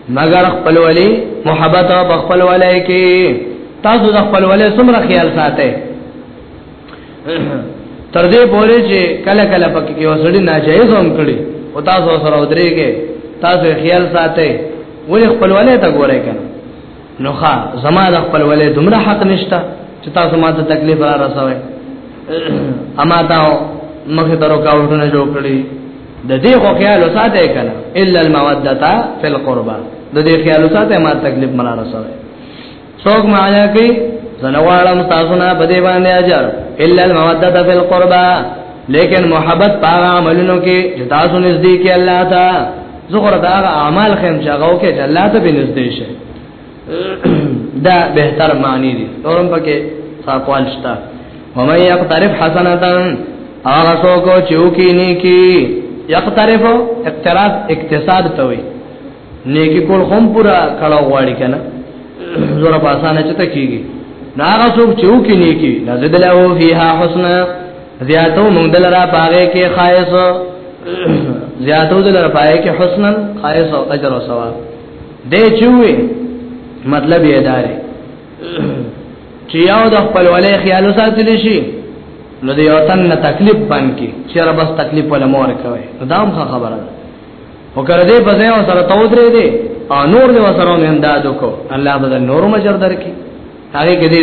مگر خپل ولی محبت او خپل ولای کی تاسو د خپل ولې څومره خیال ساتئ تر دې پورې چې کله کله پکې کې وسړي ناجایز هم کړي او تاسو سره ودرېږي تاسو خیال ساتي ولې خپل ولې ته ګورئ کنه نو ښا زما د خپل ولې دومره حق نشته چې تاسو ماته تکلیف را رسوي اما تا مخه ترو کاوټونه جوړ کړی د دې خو خیال ساته کنه الا المودتا فی القربا د دې خیال ساته ما تکلیف ملا رسوي څوک معنا کوي زنوالم تاسو نه بده باندې اجر الا الموده فی القربا لیکن محبت پاغه عملونو کې چې تاسو نږدې کې الله تا زغره دا اعمال خیم چاغو کې چې الله ته به نږدې شي دا بهتر معنی دي اورم پکې ساقوال شتا ومن یقترف حسنتا هغه څوک چې وکینی کی یقترف اقتراف اقتصاد ته وي نیکی کول هم پورا کړه غواړي کنه زوره په اسانه چته کیږي ناغه څوک چې وکي نیکی نزد له فیها حسنا زیاتو موږ دلرا پاره کې خایس زیاتو دلرا پاره کې حسنا خایس او اجر او ثواب دې چوي مطلب یې داري چې یو د خپل ولې خیال ساتل شي نو د یو تن تکلیف باندې چې ربس تکلیف ولا مور کوي دا هم خبره ده او کړه دې په ځای سره تودرې دې او نور دې وسره امداد وکړو الله به نور مجر درکې هغه کې دې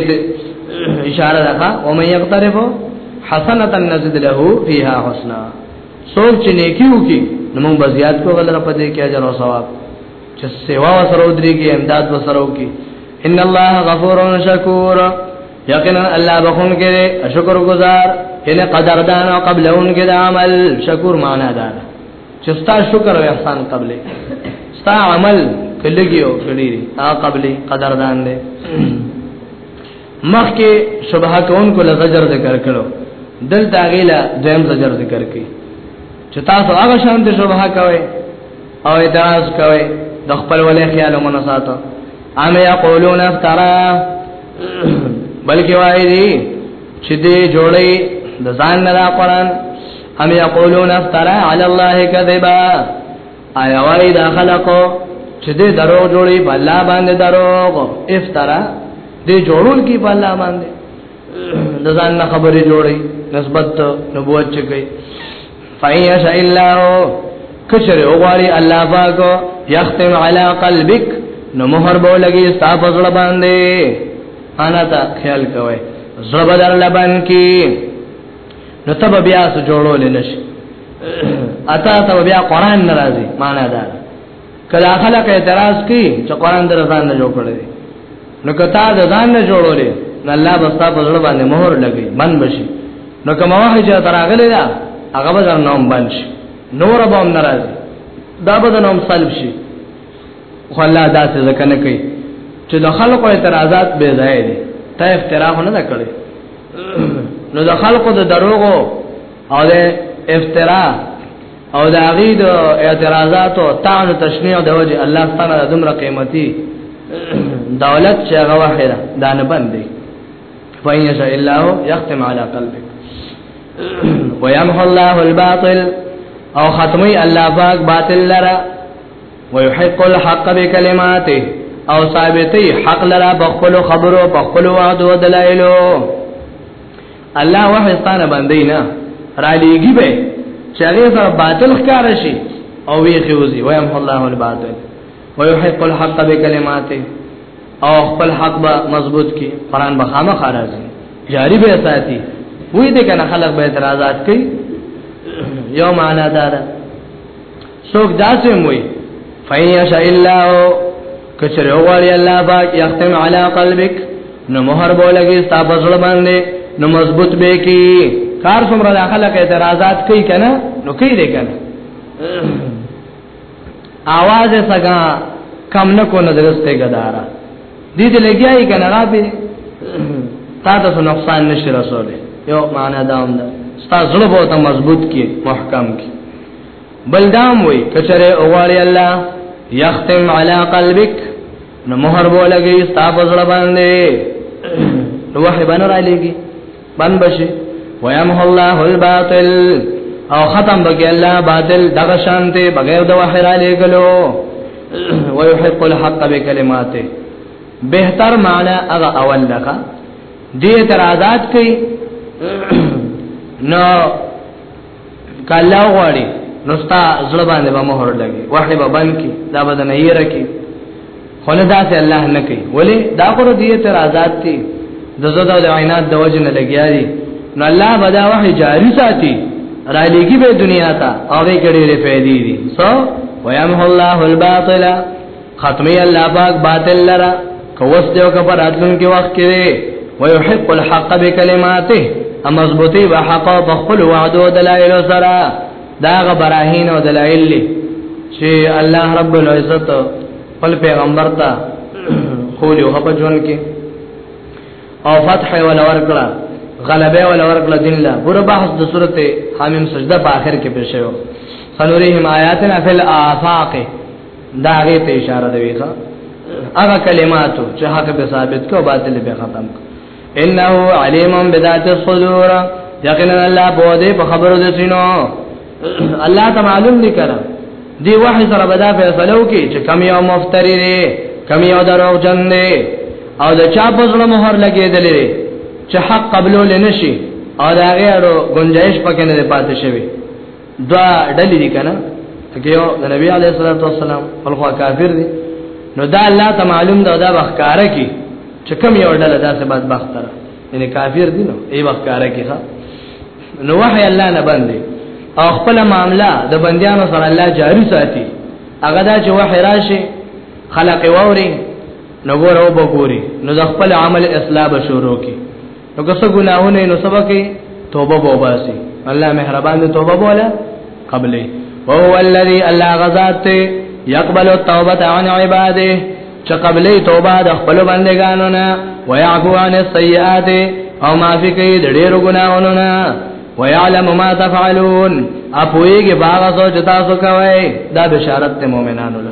اشاره ده او مې یقترف حسنه نزد له فيها حسنا سوچ چې نیکی وکي نو موږ بزیات کو غلره پدې کې اجر او ثواب چې سیوا وسره ودرې کې امداد وسره وکي ان الله غفور شکور یقینا الله بخون کې شکر گزار ان قدردان او قبلون کې عمل شکور معنا ده چې ستا شکر او احسان قبلې ستا عمل کلګي او کړي تا قبلې قدردان دي مخکې شبهه کون کو لزجر ذکر کړو دلته غیلا دیم زجر ذکر کړي چې تاسو هغه شان د شبهه کوي او اعتراض کوي د خپل ولې خیال مونږ ساتو ام یقولون افترا بلکې وایي چې دې جوړي د ځان نه قرآن ام یقولون افترا علی الله کذبا آیا وای دا خلقو چې دې درو جوړي په الله باندې دروغ افترا دې جوړون کی په الله باندې د ځان نه خبرې جوړي نسبت نبوت چې کوي فایه شاء الله کشر اوغاری الله پاک یختم علی قلبک نو مہر بو لګي ستا په زړه باندې انا تا خیال کوي زړه بدل لبن کی نو تب بیا سو جوړول نشي اتا ته بیا قران ناراضي معنا ده کله خلک اعتراض کوي چې قران در ځان نه جوړ کړی نو کتا د ځان نه جوړولې نو الله بستا په ځړ باندې مهر لګي من بشي نو کومه واه چې تراغلې دا هغه به نوم بنش نور به هم ناراضي دا به نوم سلب شي خو الله دا څه ځکه نه کوي چې د خلکو اعتراضات بې ځای دي ته افتراغ نه کړي نو د خلکو د دروغو او د افترا او د هغه د اعتراضات او تعن تشنیع د وجه الله تعالی د دمر قیمتي دولت چې هغه واحده دا نه باندې فإن يشاء الله يختم على قلبك ويمحو الله الباطل او ختمي الله پاک باطل لرا ويحق الحق بكلماته او ثابتي حق لرا بخپل خبرو بخپل وعده او دلایلو الله وحستانه باندې نه را لېږي به چې هغه سره باطل ښکار شي او وی خوزي ويم الله الباطل ويحق الحق بكلماته او خپل حق به مضبوط کی قران به خامخ راځي جاری به ساتي وې دې کنه خلک به اعتراضات کوي یوم علی دار څوک داسې موي فین یشاء الله کچره وغواړي الله پاک یختم علی قلبک نو مہر بولګي ستا په زړه باندې نو مضبوط به کی کار څومره د خلک اعتراضات کوي کنه نو کوي دې کنه आवाज سگا کم نه کو نظر سته ګدارا دې دې لګیای کنه را به تا ته نقصان نشي رسوله یو معنا دا هم ده ستا زړه به مضبوط کی محکم کی بل دام وی کچره اوغاړی الله یختم علی قلبک نو مہر بو لګی ستا بزړه باندې نو وحی باندې را لګی باندې بشي ويمح الله الباطل او ختم بکی الله باطل دغه شانته بغیر د وحی را لګلو ويحق الحق بکلماته بهتر معنی هغه اول لکه دې اعتراضات کوي نو کله غواړي نو ستا زړه باندې به مهر لګي وحي به بند کی دا به نه یې رکی خو نه داسې الله نه کوي ولی دا خو دې تر آزاد دي د زړه د عینات د وجه نه لګیا دي نو الله به دا وحي جاری ساتي را لګي به دنیا ته او به کړي لري فائدې دي سو ويمحو الله الباطل ختمي الله پاک باطل لرا کوس دیو کبر اتلون کې وخت کې ويحق الحق بكلماته اما مضبوطی به حق په خپل وعده دلایل سره دا غ براهین او دلایل لې چې الله رب العزت خپل پیغمبر ته خول یو په جون کې او فتح ولا ورکړه غلبه ولا ورکړه دین لا پورا بحث د سورته حمیم سجده په اخر کې پیښ شوی سنورهم آیاتنا فی الآفاق دا هغه ته اشاره ده ویخه هغه کلمات چې حق به ثابت کو باطل به ختم کو انه علیم بذات الصدور یقینا الله په دې په خبرو دې سينو الله ته معلوم دي کړه دی وحی سره بدا فیصله وکي چې کم یو مفتری دی کم یو دروغ جن دی او د چا په ظلم مهر لګېدلې چې حق قبول لنشي او دا غیرو گنجائش پکې نه پاتې شوی دا ډلې دي کنه هغه یو د نبی علیه الصلاۃ والسلام خلقوا کافر دي نو دا الله ته معلوم ده دا بخکاره کی چې کوم یو ډله داسې بد بختره یعنی کافر دي نو ای بخکاره کی ښا نو وحی الله نه باندې او خپل معاملہ د بندیانو سره الله جاری ساتي هغه دا چې وحی راشي خلق ووري نو ګورو بګوري نو د خپل عمل اصلاح به شروع کی نو که څه ګناهونه نو سبا کې توبه وباسي الله مهربان دی توبه بوله قبلې وهو الذي الله غزاد يقبل التوبه عن عباده چې قبلې توبه د خپل بندگانو نه ويعفو عن السيئات او معافي کوي د ډېرو ګناهونو نه ويعلم ما تفعلون اپويږي باغ سوچ تاسو کوي دا بشارت ته مؤمنانو له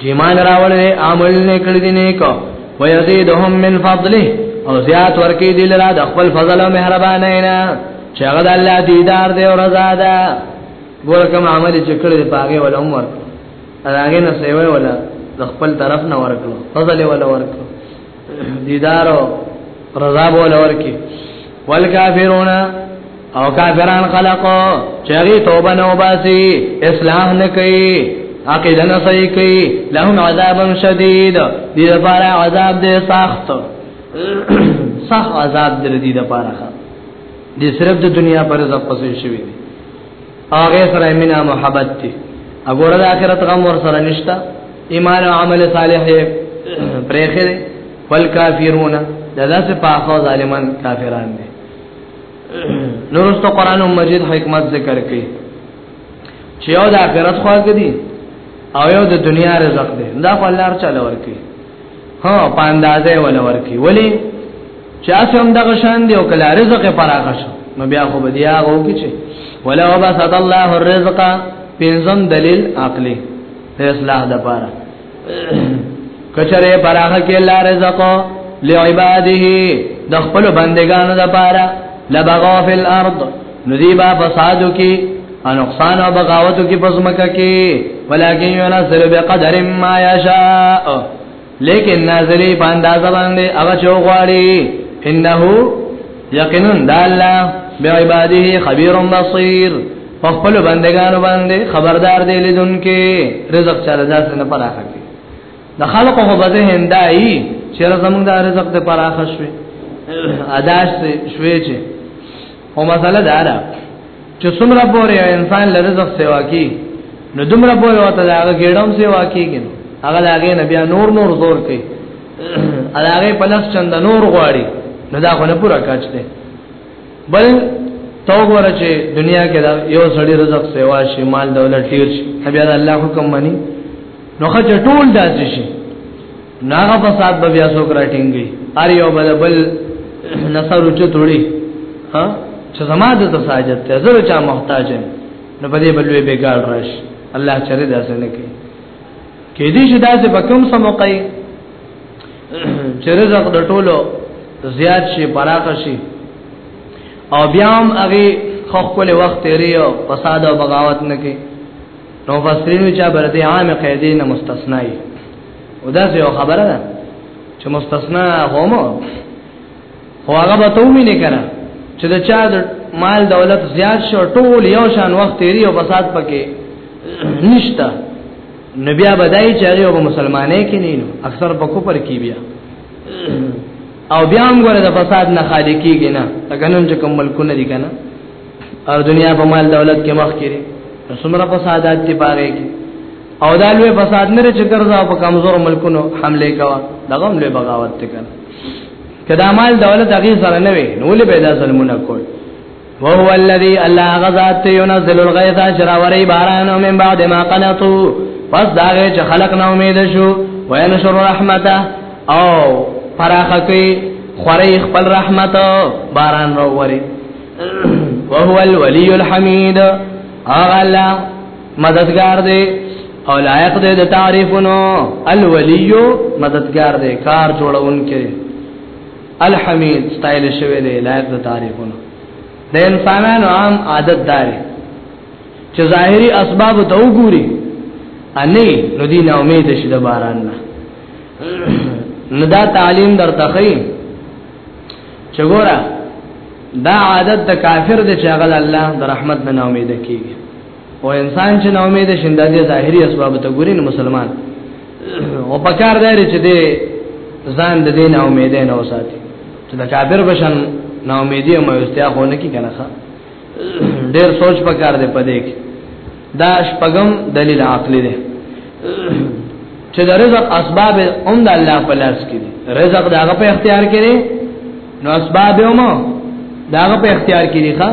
چې مان راوړې عمل نه کړی دی نه کو ويزيدهم من فضله او زیات ورکی دی لرا د خپل فضل او مهربانه نه چې هغه د الله دیدار دی او رضا ده ګور کوم عمل چې کړی پاګه ول عمر هغه نه سیوي ولا د خپل طرف نه ورکړو فضل ولا ورکړو دیدارو رضا بول ورکی والکافرون او کافران خلقو چری توبه نو باسی اسلام نکئی عقیده نه صحیح کئی لهم عذاب شدید دی لپاره عذاب دې سخت سخت عذاب دې دې لپاره دې صرف د دنیا پر ځپسې شوی دی هغه سره مینا محبت دي وګوره د اخرت غم ور سره نشتا ایمان او عمل صالح پرېخه دي فل کافرون دا داسې پاخو ظالمان کافران دي نورست قران مجید حکمت ذکر کوي چې یو د اخرت خواږه دي او یو د دنیا رزق دی دا خو الله تعالی ورکړي ها په اندازې ولا ورکی ولی چې اسه هم دغه شان دی او کله رزق پراخه شو نو بیا خو به دی هغه وکړي چې ولا وبسط الله الرزق پنځم دلیل عقلی اصلاح د پاره کچره پراخه کې الله رزق لعباده د خپل بندگانو د پاره لبغوا فی الارض ندیبا فسادو کی انقصان او بغاوتو کی پزمکه کی ولیکن ینزل بقدر ما یشاء لیکن نازلی په اندازه باندې هغه چوغواړي انه یقینا د الله بعباده خبير بصير په خپل بندگانو باندې خبردار دی لیدونکي رزق چاله داس نه پراخه کی د خلقو په بده هندای چې زمونږ د رزق ته پراخه شوي اداش شوي چې او مسله دا ده چې څومره پورې انسان له رزق سیوا کی نو دومره پورې وته دا هغه ګډم سیوا کیږي هغه لاګې نبی نور نور زور کوي هغه په لس چند نور غواړي نو دا خو نه پورا کاچته بل تو ګور چې دنیا کې دا یو سړی رزق سیوا شي مال دولت ډیر شي بیا الله حکم مني نو خځه ټول داسې شي ناغه فساد به بیا څوک راټینګي ار یو بل بل نصر اوچ توړي ها چې زما د تساجت ته زره چا محتاج نو په دې بلوي بیګار راش الله چره داسې نه کوي کې دې چې داسې بکم سموقي چې رزق د ټولو زیات شي پراخ شي او بیا هم هغه خپل وخت تیریو فساد او بغاوت نه کوي نو فسرینو چا برته عام قیدین مستثنی او دا یو خبره ده چې مستثنا قوم خو هغه به ته وینې کنه چې دا چا د مال دولت زیات شو ټول یو شان وخت تیری او فساد پکې نشتا نبی ابدای چې هغه مسلمانې کې نه نو اکثر په کوپر کې بیا او بیا هم غره د فساد نه خالقي کې نه تګنن چې کوم ملکونه دي کنه او دنیا په مال دولت کې مخ کړي څومره فسادات دي باغې کې او دا لوی فساد نه چې ګرځا په کمزور ملکونو حمله کوا دغه هم لوی بغاوت ته کړ کدا مال دولت هغه سره نه وي نو له پیدا ظلمونه کول وهو الذي الله غزات ينزل الغيث شراوري باران من بعد ما قنطوا پس داغه چې خلق نه امید شو وینشر رحمته او فراخه کوي خوري خپل رحمت باران وروړي وهو الولي الحميد اغلا مددگار دے او لائق دے د تعریفونو الولی مددگار دے کار جوړونکې الحمید ستایل شوی دی لائق د تعریفونو د انسانانو عام عادت داري چې ظاهري اسباب ته وګوري اني نو دي نه امید شي د باران نه نو دا تعلیم در تخی چګورا دا عادت د کافر د چاغل الله د رحمت نه امید کیږي او انسان چې نه امید شیندا د ظاهري اسباب ته ګوري نو مسلمان او پکار دی چې د ځان د دین امید نه وساتي چې د کافر بشن نه امیدي او مستیا خونه کی کنه ډېر سوچ پکار دی پدې کې دا شپږم دلیل عقلی دی چې د رزق اسباب هم د الله په لاس کې دي رزق دا په اختیار کې دي نو اسباب هم دا په اختیار کې دي ښا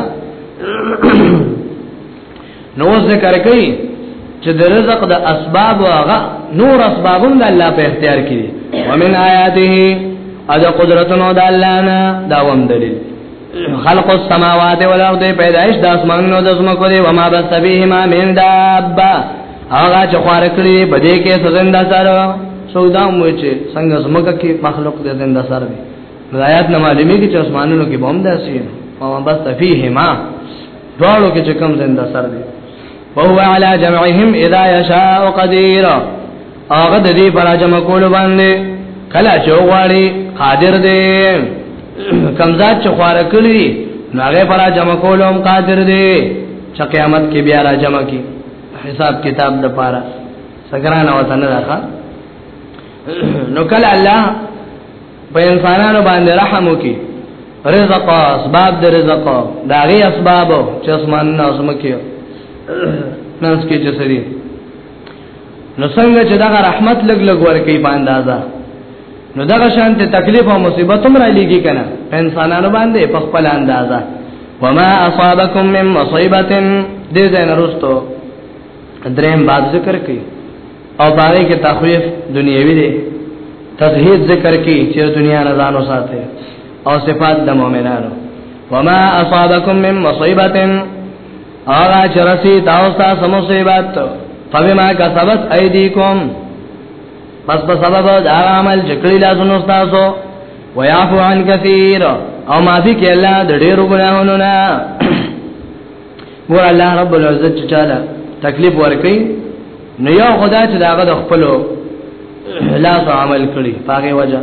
نو ذکر کوي چې د رزق د اسباب هغه نور اسباب هم د الله په اختیار کې دي ومن آیاته اجا قدرتونو د الله نه دا وم دلیل خلق السماوات والارض پیدائش د اسمانونو د زمکو دی وما بس بهما من دابا هغه چې خوار کړی بده کې سزنده سره سودا مو چې څنګه زمکه کې مخلوق د زنده سره دی آیات نه معلومی کې چې اسمانونو کې بوم داسي وما بس فیهما دوالو کې چې کم زنده سره دی وهو على جمعهم اذا يشاء قدير هغه د دې پر اجمه کول باندې کله چې وغواړي قادر دی کمزات چې خوار کړی نو هغه پر اجمه کول هم قادر دی چې قیامت کې بیا را جمع کی حساب کتاب د پاره سګران او تنه راخه نو کله الله په انسانانو باندې رحم وکي رزق اسباب د رزق دا غي اسباب چې اسمان نه اسمکه نس کې چې سړي نو څنګه چې دا رحمت لګ لګ ورکی په اندازا نو دا شانته تکلیف او مصیبت هم را لګی کنه په انسانانو باندې په خپل اندازا وما اصابکم من مصیبه دې زین رستو دریم باب ذکر کی او باندې کې تخویف دنیوي دی تزهید ذکر کی چې دنیا نه ځانو ساته او صفات د مؤمنانو وما اصابکم من مصیبه هغه چرسی تاسو ته سمصيبت فبما کسبت ايديکم پس په سبب دا عمل چې کړی لاسونو تاسو ويعفو عن كثير او معافي کې الله د ډېرو ګناهونو نه ګور الله رب العزت چې چاله تکلیف ورکړي نو یو خدای چې داغه د خپل لاس عمل کړي پاګه وجه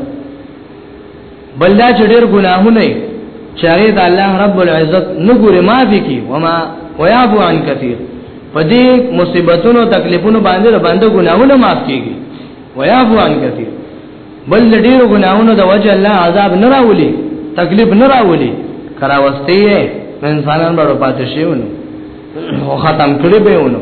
بل دا چې ډېر ګناهونه یې چې هغه د الله رب العزت نه ګوري معافي کی وما ويعفو عن كثير په دې مصیبتونو تکلیفونو باندې د باندې ګناهونه معاف کیږي ويعفو عن كثير بل ډېر ګناهونو د وجه الله عذاب نه راولي تکلیف نه راولي کراوستي انسانان به پاتې شي ونه او ختم کړي به ونه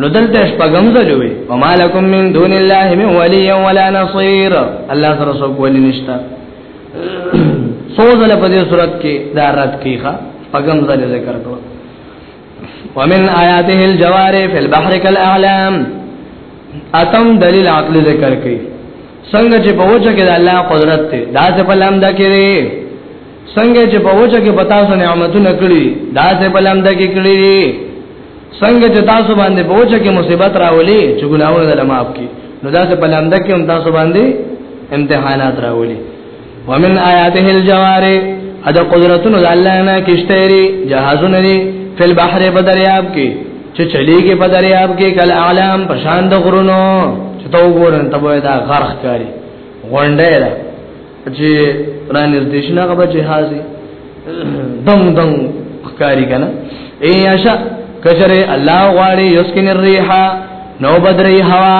نو دلته شپږم ځلوي وما لكم من دون الله من ولي ولا نصير الله سره څوک ولي نشتا سوزله په دې صورت کې دا رات کیخه شپږم ځل ذکر کړو ومن آیاته الجوار فی البحر کالاعلام اتم دلیل عقل ذکر کړي څنګه چې په وجه کې د الله قدرت ته دا څه په لام دا کړي څنګه چې په وجه کې پتا سو نعمتونه کړی دا سه په لمده کې کړی دي څنګه چې تاسو باندې په وجه کې مصیبت راولي چې ګناونه د لماب کی نو دا سه په لمده کې هم تاسو باندې امتحانات راولي ومن آیاته الجوار ادا قدرتونو د الله نه کشتري جهازونه دي په بحر په دریاب کې چې چلیږي په دریاب کې کل اعلام په شان د غرونو چې تو ګورن ته به دا غرخ کاری غونډه چې پران نردیشن هغه به جهازي دم دم ښکاری کنه ای عشا کچره الله غواړي یسکن الريح نو بدري هوا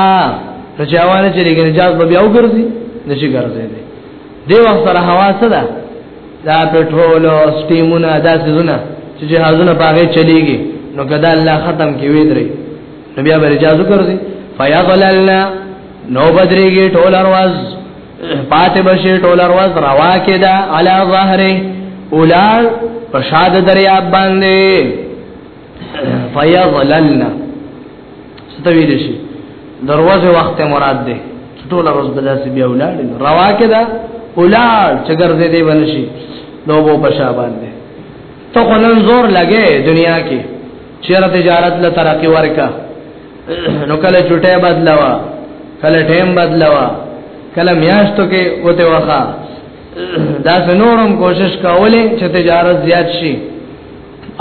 نو چاوانه چې لګنه جاز به بیا وګرځي نشي ګرځي دی دی وخت سره هوا څه ده دا پټرول او سټیمونه دا سيزونه چې جهازونه باغې چلیږي نو کدا الله ختم کی وی دري نو بیا به اجازه ګرځي فیاضللنا نو بدريږي ټول ارواز پاتې بشي ټول ورځ روا کې دا علا ظهره اولار پشاد دریاب باندې فیظللنا ستویل شي دروازه وخت مراد ده ټول ورځ بداسي بیا اولاد روا کې دا اولاد چې ګرځې دی ونشي نو وو پشا باندې تو خلن زور لګې دنیا کې چیرې تجارت له ترقی ورکا نو کله چټه بدلوا کله ټیم بدلوا کله میاشتو کې وته وخا دا سنورم کوشش کاوله چې تجارت زیات شي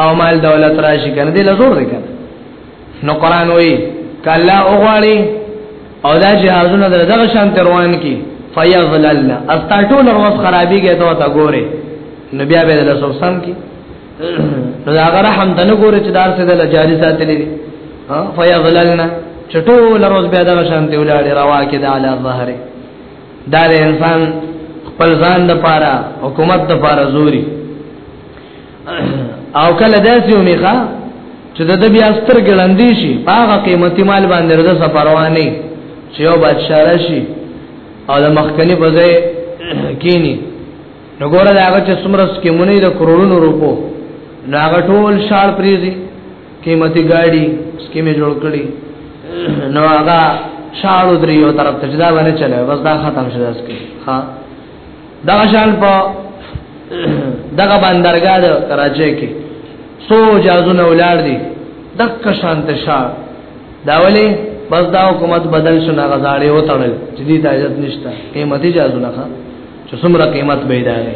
او مال دولت راشي کنه دې لزور دی کنه نو قران وی کلا اوغواړي او دا جهازونه دغه شان روان کی فیظللنا استاټول روز خرابيږي ته تا ګوره نبي به له سوسم کی نو دا غره هم دنه ګوري چې دار څه د لجاري ساتلې دي ها فیغللنا چټول روز بیا دا شانته ولاړې روا کې د اعلی ظهره دا د انسان خپل ځان د پاره حکومت د پاره زوري او کله داسې ومیخه چې د بیا ستر ګلندې شي هغه قیمتي مال باندې د سفرواني چې یو بادشاہ راشي او د مخکنی په ځای کینی نو ګوره دا هغه چې څومره سکیمونه د کروڑونو روپو نو هغه ټول شال پریزي قیمتي ګاډي سکیمه جوړ کړي نو هغه شال درې یو طرف ته دا باندې چلے بس دا ختم شوه اس کې ها دا شال په دغه بندرګاه د کراچۍ کې سو جازونه ولار دي دک شانت شال دا ولې بس دا حکومت بدل شنه غزاړي وتړل چې دې تاجت نشته قیمتي جازونه ښه چې څومره قیمت به یې داوي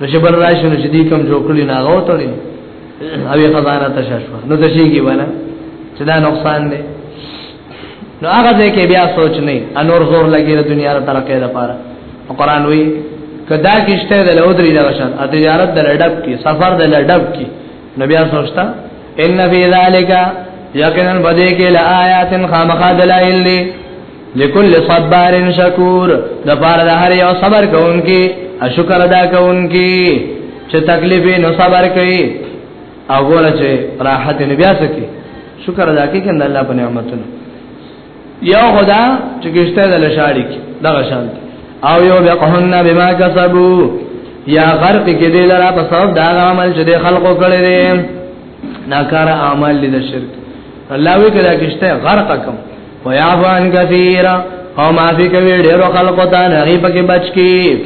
نو چې بل راشي نو چې دې کم جوړ کړي نه غو تړي او یې خزانه تششوا نو د شي کې ولا چې دا نقصان دی نو هغه ځای کې بیا سوچ نه انور زور لګي د دنیا تر ترقې لپاره قرآن وی کدا کیشته د لودري دا شان ا تجارت د لډب کې سفر د لډب کې نو بیا سوچتا ان فی ذالک یقینا بدیک لآیات خامخ دلائل لكل صبار شکور د پاره د هر یو صبر کوونکی او شکر ادا کوونکی چې تکلیف نو صبر کوي او ګوره چې راحت نه بیا سکی شکر ادا کوي کنه الله په نعمتونو یو خدا چې کشته د لشاړي دغه شان او یو بقهن بما کسبو یا غرق کې دې لرا په سبب دا عمل چې د خلقو کړی دی ناکاره اعمال دي د شرک الله وی کړه کشته غرق کوم ويعفان كثيرا او معافي کوي ډېر خلکو ته نغي پکې بچ کی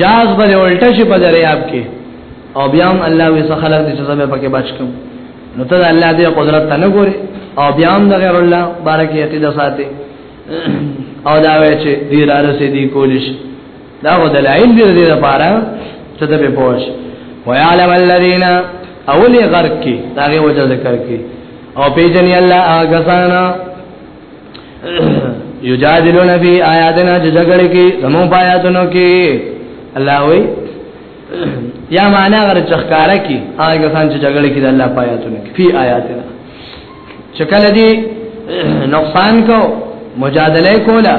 جاز بل الټه شي په دریاب کې او بیا هم الله وي څخه خلک دي چې زمې پکې بچ کوم نو ته الله دې قدرت ته نه ګوري او بیا هم د غیر الله بارکه عقیده ساتي او دا وی چې دې لار سي دي کولیش دا و دلائل دې دې لپاره چې ته به پوښ ويعلم الذين اولي غرق کی داغه وجه ذکر کی او پیجنی الله هغه سانا یجادلون فی آیاتنا چې جګړه کی زمو پایاتونو کی الله وی یا معنا غر چخکارا کی هغه سان چې جګړه کی د الله پایاتونو کی فی آیاتنا چکل دی نقصان کو مجادله کولا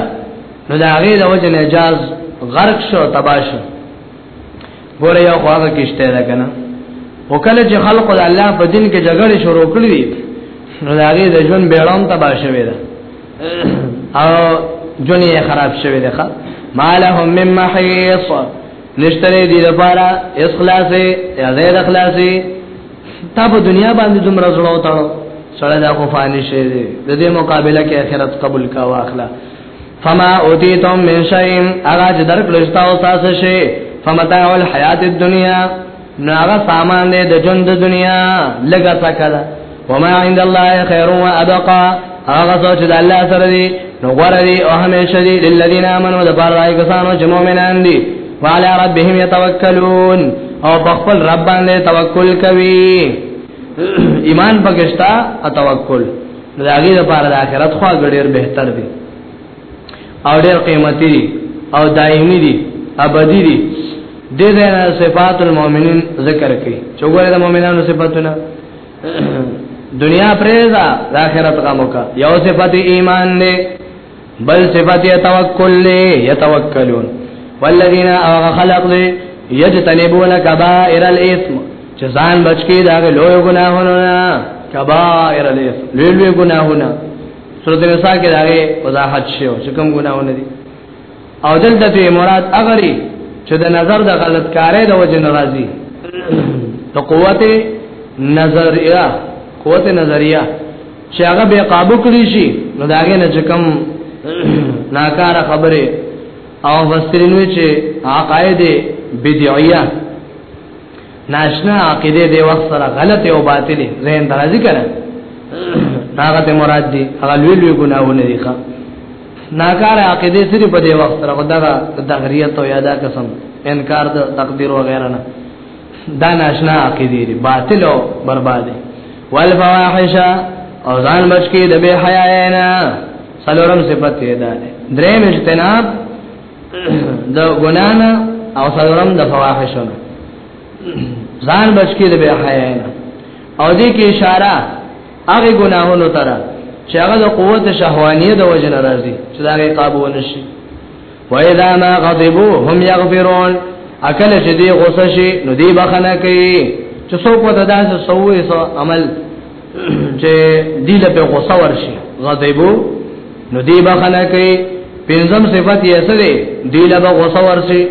نو دا غي د وجه نه جاز غرق شو تباش ګوره یو خواغه کشته ده کنه وکله چې خلق د الله په دین کې جګړه شروع کړې نو دا غي د ژوند بیړام تباش شوی ده او ژوند یې خراب شوی ده مالهم من محيص نشتره دي لپاره اخلاصي یا غیر اخلاصي تا په دنیا باندې دومره زړه وتاړو سره دا خو فانی شي دې د دې مقابله کې آخرت قبول کا واخلا فما اوتیتم من شیء اغا چې درکړل تاسو تاسو شي فمتاع الحیات الدنیا نو هغه سامان دې د ژوند د دنیا لګا سکلا وما عند الله خير وابقى هغه سوچ د الله سره دی نو غره دی او همیشه دی للذین آمنوا د بار راي کسانو چې مؤمنان دي وعلى ربهم يتوکلون او بخل رب باندې توکل کوي ایمان پکشتا او توکل نو دا غي لپاره د آخرت خو ډېر بهتر دی او ډېر قیمتي دی او دایمي دی ابدي دی د دې صفات المؤمنین ذکر کړي چې ګوره د مؤمنانو صفاتونه دنیا پرېزا د آخرت غمو کا یو صفت ایمان دی بل صفت یتوکل له یتوکلون والذین اغ خلق له یجتنبون کبائر الاثم چې ځان بچی دا لوی ګناهونه کبائر الاثم لوی لوی ګناهونه سورۃ النساء کې دا وضاحت شوی چې کوم ګناهونه دي او دلته ته مراد اغری چې د نظر د غلط کارې د وجه ناراضي ته قوت نظریه قوت نظریه چې هغه به قابو کړی شي نو داګه نه چکم ناکار خبره او وسرینوي چې عقاید بدعیه ناشنا عقیده دی وخت سره غلطه او باطله زین درازي کړه هغه ته مراد دي هغه لوی لوی ګناونه دي ښا ناکار عقیده سری په دی وخت سره خدای دغریت او یادا قسم انکار د تقدیر وغیرہ نه دا ناشنا عقیده دي باطل او برباد دي والفواحش او ځان بچ کی د به حیا نه سلورم صفت یې ده دریم اجتناب د ګنانا او سلورم د فواحشونه ځان بچ کی د به حیا نه او دې کې اشاره هغه ګناهونو تر چې هغه د قوت شهوانیه د وجه راځي چې دا غي قابو نشي وَإِذَا مَا غَضِبُوا هُمْ يَغْفِرُونَ اکل چې دی غوسه شي نو دی بخنه کوي چې څوک وته دا څه سوې سو عمل چې دی له په غوسه ورشي غضبو نو دی بخنه کوي پنځم صفت یې څه دی دی له غوسه ورشي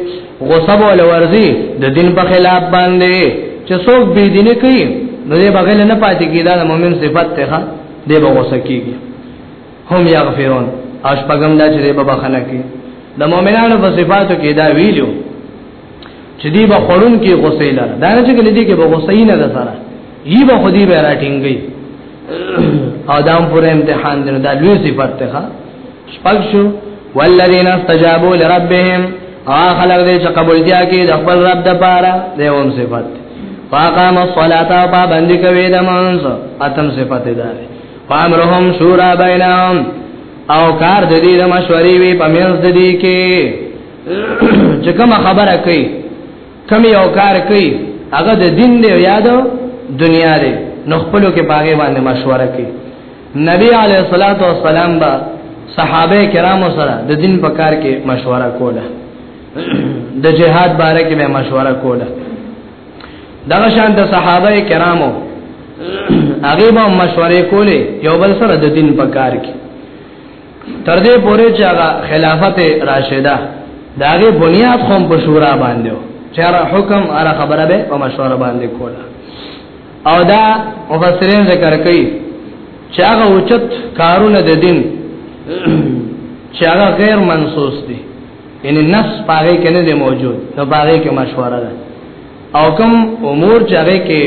غوسه بول ورزي د دین په خلاف باندې چې څوک بی دینه کوي نو دی بغل نه پاتې کیدا د مؤمن صفت ته دی به غوسه کیږي هم یغفرون او شپږم دا چې به بخنه کوي د مؤمنانو په صفاتو کې دا ویلو چې دی به خورون کې غصې لره دا نه چې کله دې کې به غصې نه ده سره یی به خودي به راټینګي ادم پر امتحان دی دا لوی صفات ته شپږ شو والذین استجابوا لربهم هغه خلک دې چې قبولتیا کې د خپل رب د پاره دیوم صفات فاقام الصلاة پابندی کوي د مانځ اتم صفات ده فامرهم شورا بینهم او کار د دې د مشورې وی په منځ د دې کې چې کوم خبره کوي کوم یو کار کوي هغه د دین دی یادو دنیا دی نو خپل کې باغې باندې مشوره کوي نبی علیه الصلاۃ والسلام با صحابه کرامو سره د دین په کار کې مشوره کوله د جهاد باره کې به مشوره کوله دا شان د صحابه کرامو هغه به مشورې کولې یو بل سره د دین په کار کې تر دې پورې چې هغه خلافت راشده داغه بنیاد هم په شورا باندې چاره حکم اره خبره به او مشوره باندې کوله او دا مفسرین ذکر کوي چې هغه اوچت کارونه د دین چې هغه غیر منسوس دي یعنی نص پاره کې نه دی موجود نو پاره کې مشوره ده او کوم امور چې هغه کې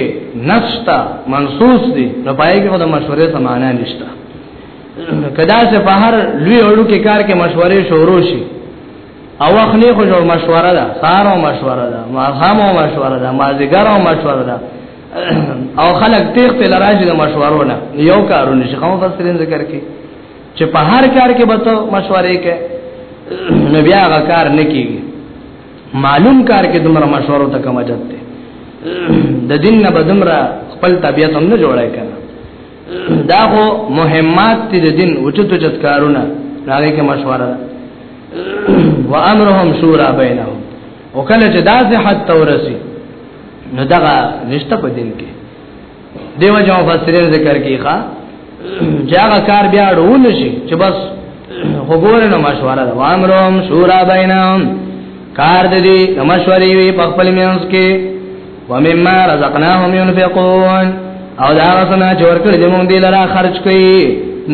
نص تا منصوص دي نو پاره کې د مشورې څه معنی نشته کدا چې په هر لوی اړو کې کار کې مشورې شروع شي او وخت نه خو جوړ مشوره ده سارو مشوره ده ماخامو مشوره ده مازیګرو مشوره ده او خلک تیغ په لراج د مشورو نه یو کارونه شي خو فسرین ذکر کې چې په هر کار کې به ته مشورې کې نو بیا هغه کار نه کیږي معلوم کار کې دومره مشورو ته کوم جات دی د دین نه بدمره خپل طبیعت هم نه جوړای کنه دا خو مهمات دي د دین او چتو چت کارونه راغی کې مشوره و امرهم شورا بینهم وکله چې دا صحت تورسی نو دا نشته په دین کې دیو جو مفسرین ذکر کی ښا جاګه کار بیا ډول شي چې بس وګوره نو مشوره ده وامرهم شورا بینهم کار دې د مشورې وی په خپل میانس کې ومما رزقناهم ينفقون او دا غسنا چې ورکړي دې مونږ دې لرا خرج کړي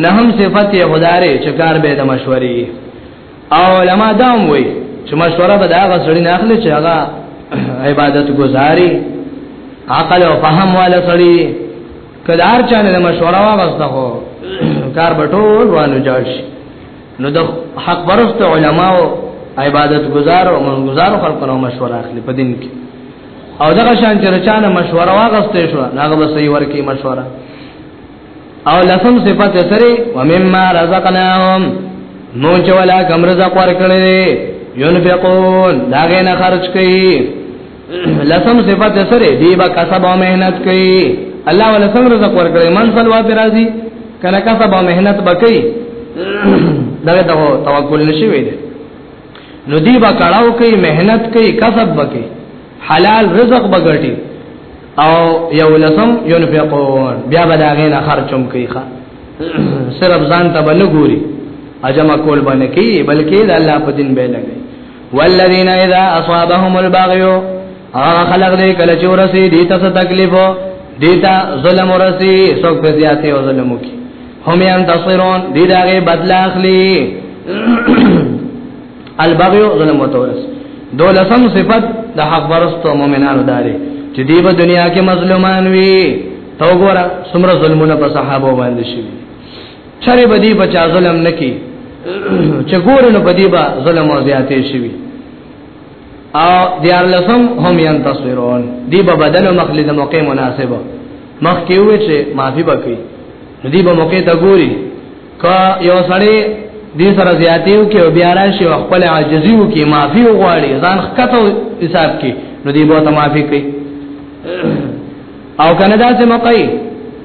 نه هم صفت یې خدای چې کار به د مشورې او علما دا هم وایي چې مشوره به دا غسړی نه اخلي چې هغه عبادت گزاري عقل او فهم والا سړی کدار چانه مشوره واغسته هو کار بټول وانه جوړ شي نو د حق پرست علماو عبادت گزار او من گزار خلکو نو مشوره اخلي په دین کې او دغه شان چې رچانه مشوره واغسته شو ناغه به صحیح ورکی مشوره او لسم صفت سره ومما رزقناهم مون چې ولا کم رزق ورکړي ينفقون دا غنه خرج کوي لسم صفت سره دی با کسب او مهنت کوي الله ولا سم رزق ورکړي منزل وا پر راضي کله کسب او مهنت بکي دا ته توکل نشي ویل نو دی با کړهو کوي مهنت کوي کسب بکي حلال رزق بغټي او یو لسم ينفقون بیا بلاغین خرچم کیخه صرف ځان ته بنه ګوري اجما کول باندې کی بلکې د الله په دین به لګي والذین اذا اصابهم البغي هغه خلق دې کله چې ورسي دي تاسو تکلیف دیتا ظلم ورسي څوک په زیاته او ظلم وکي هم ینتصرون دې داغه بدلا اخلي البغي ظلم وتورس دولسم صفت د حق برستو مؤمنانو داري چې دی په دنیا کې مظلومان وي تو ګورا سمره ظلمونه په صحابه باندې شي چرې بدی بچا ظلم نکي چې ګورنه بدی با ظلم او زیاتې شي او دیار لسم هم ينتصرون دی په بدن او مخلد موقع مناسبه مخ کې وې چې معافي بکې دی په موقع ته ګوري که یو سړی دې سره زیاتیو کې او بیا راشي او خپل عاجزي وکي معافي وغواړي ځان خکته حساب کې نو دې به ته معافي کوي او کنه دا چې مقای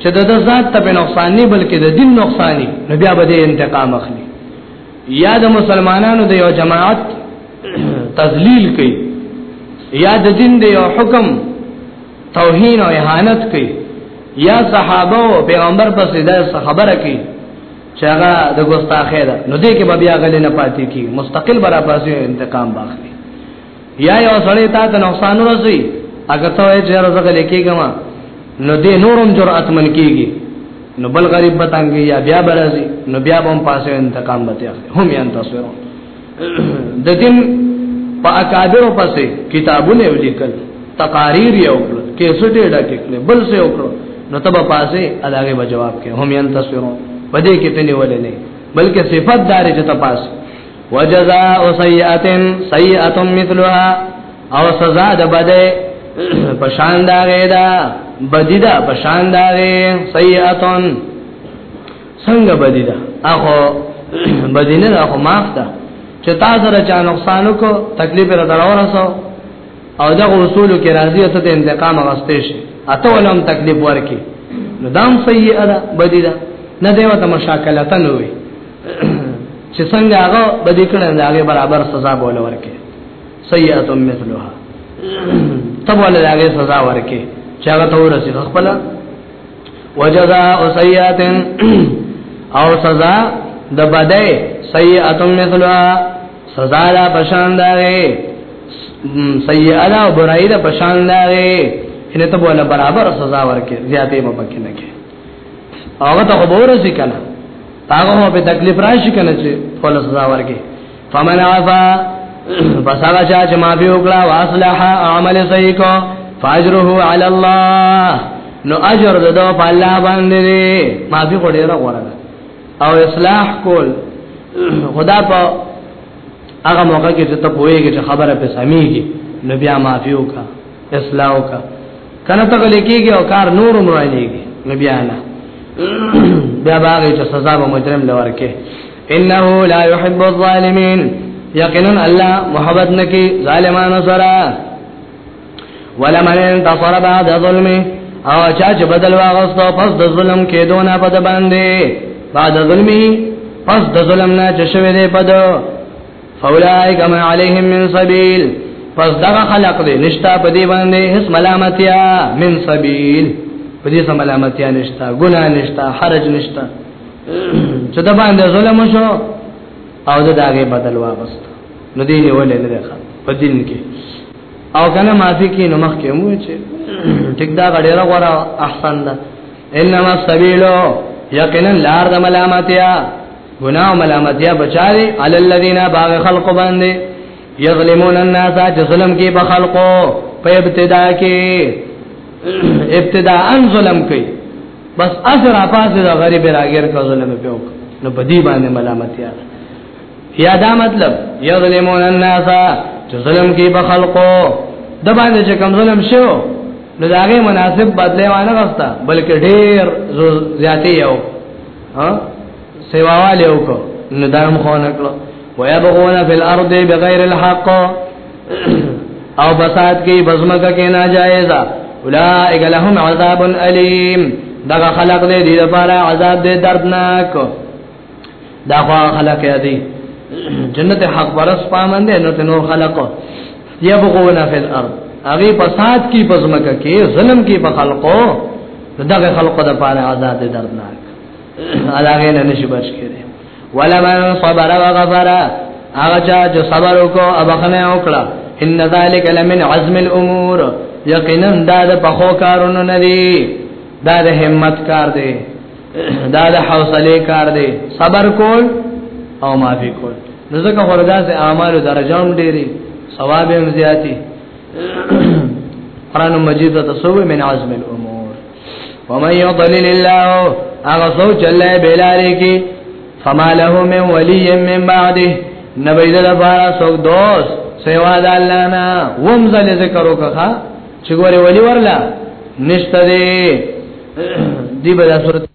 چې د ذات ته په نقصان نه بلکې د دین نقصان نه نو بیا به دې انتقام اخلي یا د مسلمانانو د یو جماعت تذلیل کوي یا د دین د یو حکم توهین او اهانت کوي یا صحابه او پیغمبر په سیده خبره کوي چې هغه د ګستاخه ده نو دې کې به بیا غلې نه پاتې کی مستقل برا پاسې انتقام باخلي یا یو سړی تا ته نقصان ورسي هغه ته یې جره زغه لیکيګم نو دې نورم جرأت من کیږي نو بل غریب بتانګي یا بیا برازي نو بیا به هم پاسې انتقام به تیار هم یې انتصرو د دین په اکابر پسې کتابونه ولیکل تقاریر یو کړ کیسټ یې ډکه کړ بل څه یو کړ نو تبه پاسه اداګه به جواب کې هم ينتصرون پدې کې تنه ولې نه بلکې صفات دار چې تپاس وجزاء سیئه سیئه مثلها او سزا د بده پشان دا غیدا بدیدا پشان دا غی سیئه څنګه بدی ده اخو بدی نه اخو معاف ده چې تا سره چا نقصان کو تکلیف را دراورسو او دا اصول کې راضی ته انتقام غستې شي اته ولهم تکلیف ورکي نو دام سیئه ده بدی ده نه دیو ته مشاکلته نه وي چې څنګه هغه بدی کړه دا هغه برابر سزا بوله ورکي سیئه مثلها تبول دا هغه سزا ورکي چې هغه تورسي خپل وجزاء سیئات او سزا د بدای سیئات مثلها سزا لا پشان داغه سیئات او برای دا پشان داغه ان ته بوله برابر سزا ورکې زیاتې به پکې نه کې هغه ته خبره ځکنه هغه به تکلیف راشي کنه چې فل سزا ورکې فمن عفا پس هغه چا چې معافي وکړه واصلح عمل صحیح کو فاجره علی الله نو اجر د دوه په الله باندې دی معافي کو ډیره غوړه او اصلاح کول خدا په هغه موقع کې چې ته پوهیږي چې خبره په سميږي نو بیا معافي وکا اصلاح وکا کنه ته لیکيږي او کار نور عمر نه لیکي نو بیا نه بیا باغې چې سزا به مجرم لور کې انه لا يحب الظالمين یقینا الله محبت نکي ظالمانو سره ولمن انتصر بعد ظلمه او چا چې بدل واغستو پس د ظلم کې دونه پد باندې بعد ظلمه پس د ظلم نه چې شوی دی پد فاولائک ما علیهم من سبیل پس دا خلق دې نشتا په دې باندې هیڅ ملامتیا من سبیل په دې سم ملامتیا نشتا ګناه نشتا حرج نشتا چې دا باندې ظلم شو او دا داګه بدل واغست نو دې نه ولې نه ښه په دین کې او کنه معافي کې نو مخ کې مو چې ټیک دا غړې غوړه احسن ده انما سبیلو یقینا لار د ملامتیا ګناه ملامتیا بچاوي علی الذین باغ خلق باندې یظلمون الناس چې ظلم کې په خلقو په ابتدا کې ابتداء ظلم کوي بس اجر اپاس د غریب راګر کا ظلم پیو نو په دې باندې ملامتیا یا دا مطلب یظلمون الناس چې ظلم کوي په خلقو د باندې چې کم ظلم شو نو دا غي مناسب بدله وانه غستا بلکې ډیر زیاتې یو ها سیواواله وکړه نو دا هم خو نه کړو ويبغون في الارض بغير الحق او بسات کې بزمکه کې ناجایز اولائک لهم عذاب الیم دغه خلق دې دې لپاره عذاب دې دردناک دا خو خلق دې جنت حق پرس پامند نو ته نور خلق یبغون فی الارض هغه فساد کی بزمکه کې ظلم کی په خلقو دغه خلقو د لپاره عذاب دې دردناک علاوه نه نشي بچ کېږي ولمن صبر وغفر هغه چا چې صبر وکړو او بخنه وکړه ان ذلک لمن عزم الامور یقینا دا د پخو کارونو نه دی دا د همت کار دی دا د حوصله کار دی صبر کول او معافي کول ځکه خوردا سه اعمالو درجه هم ډېری ثواب هم زیاتی قران مجید ته سوې من عزم الامور ومن يضلل الله هغه سوچ الله بلاره کې فما له من ولي من بعده نبي له بارا سو دوست سوا د الله نه وم زل ذکر وکړه چې ګوره ولي ورلا نشته دي دی به صورت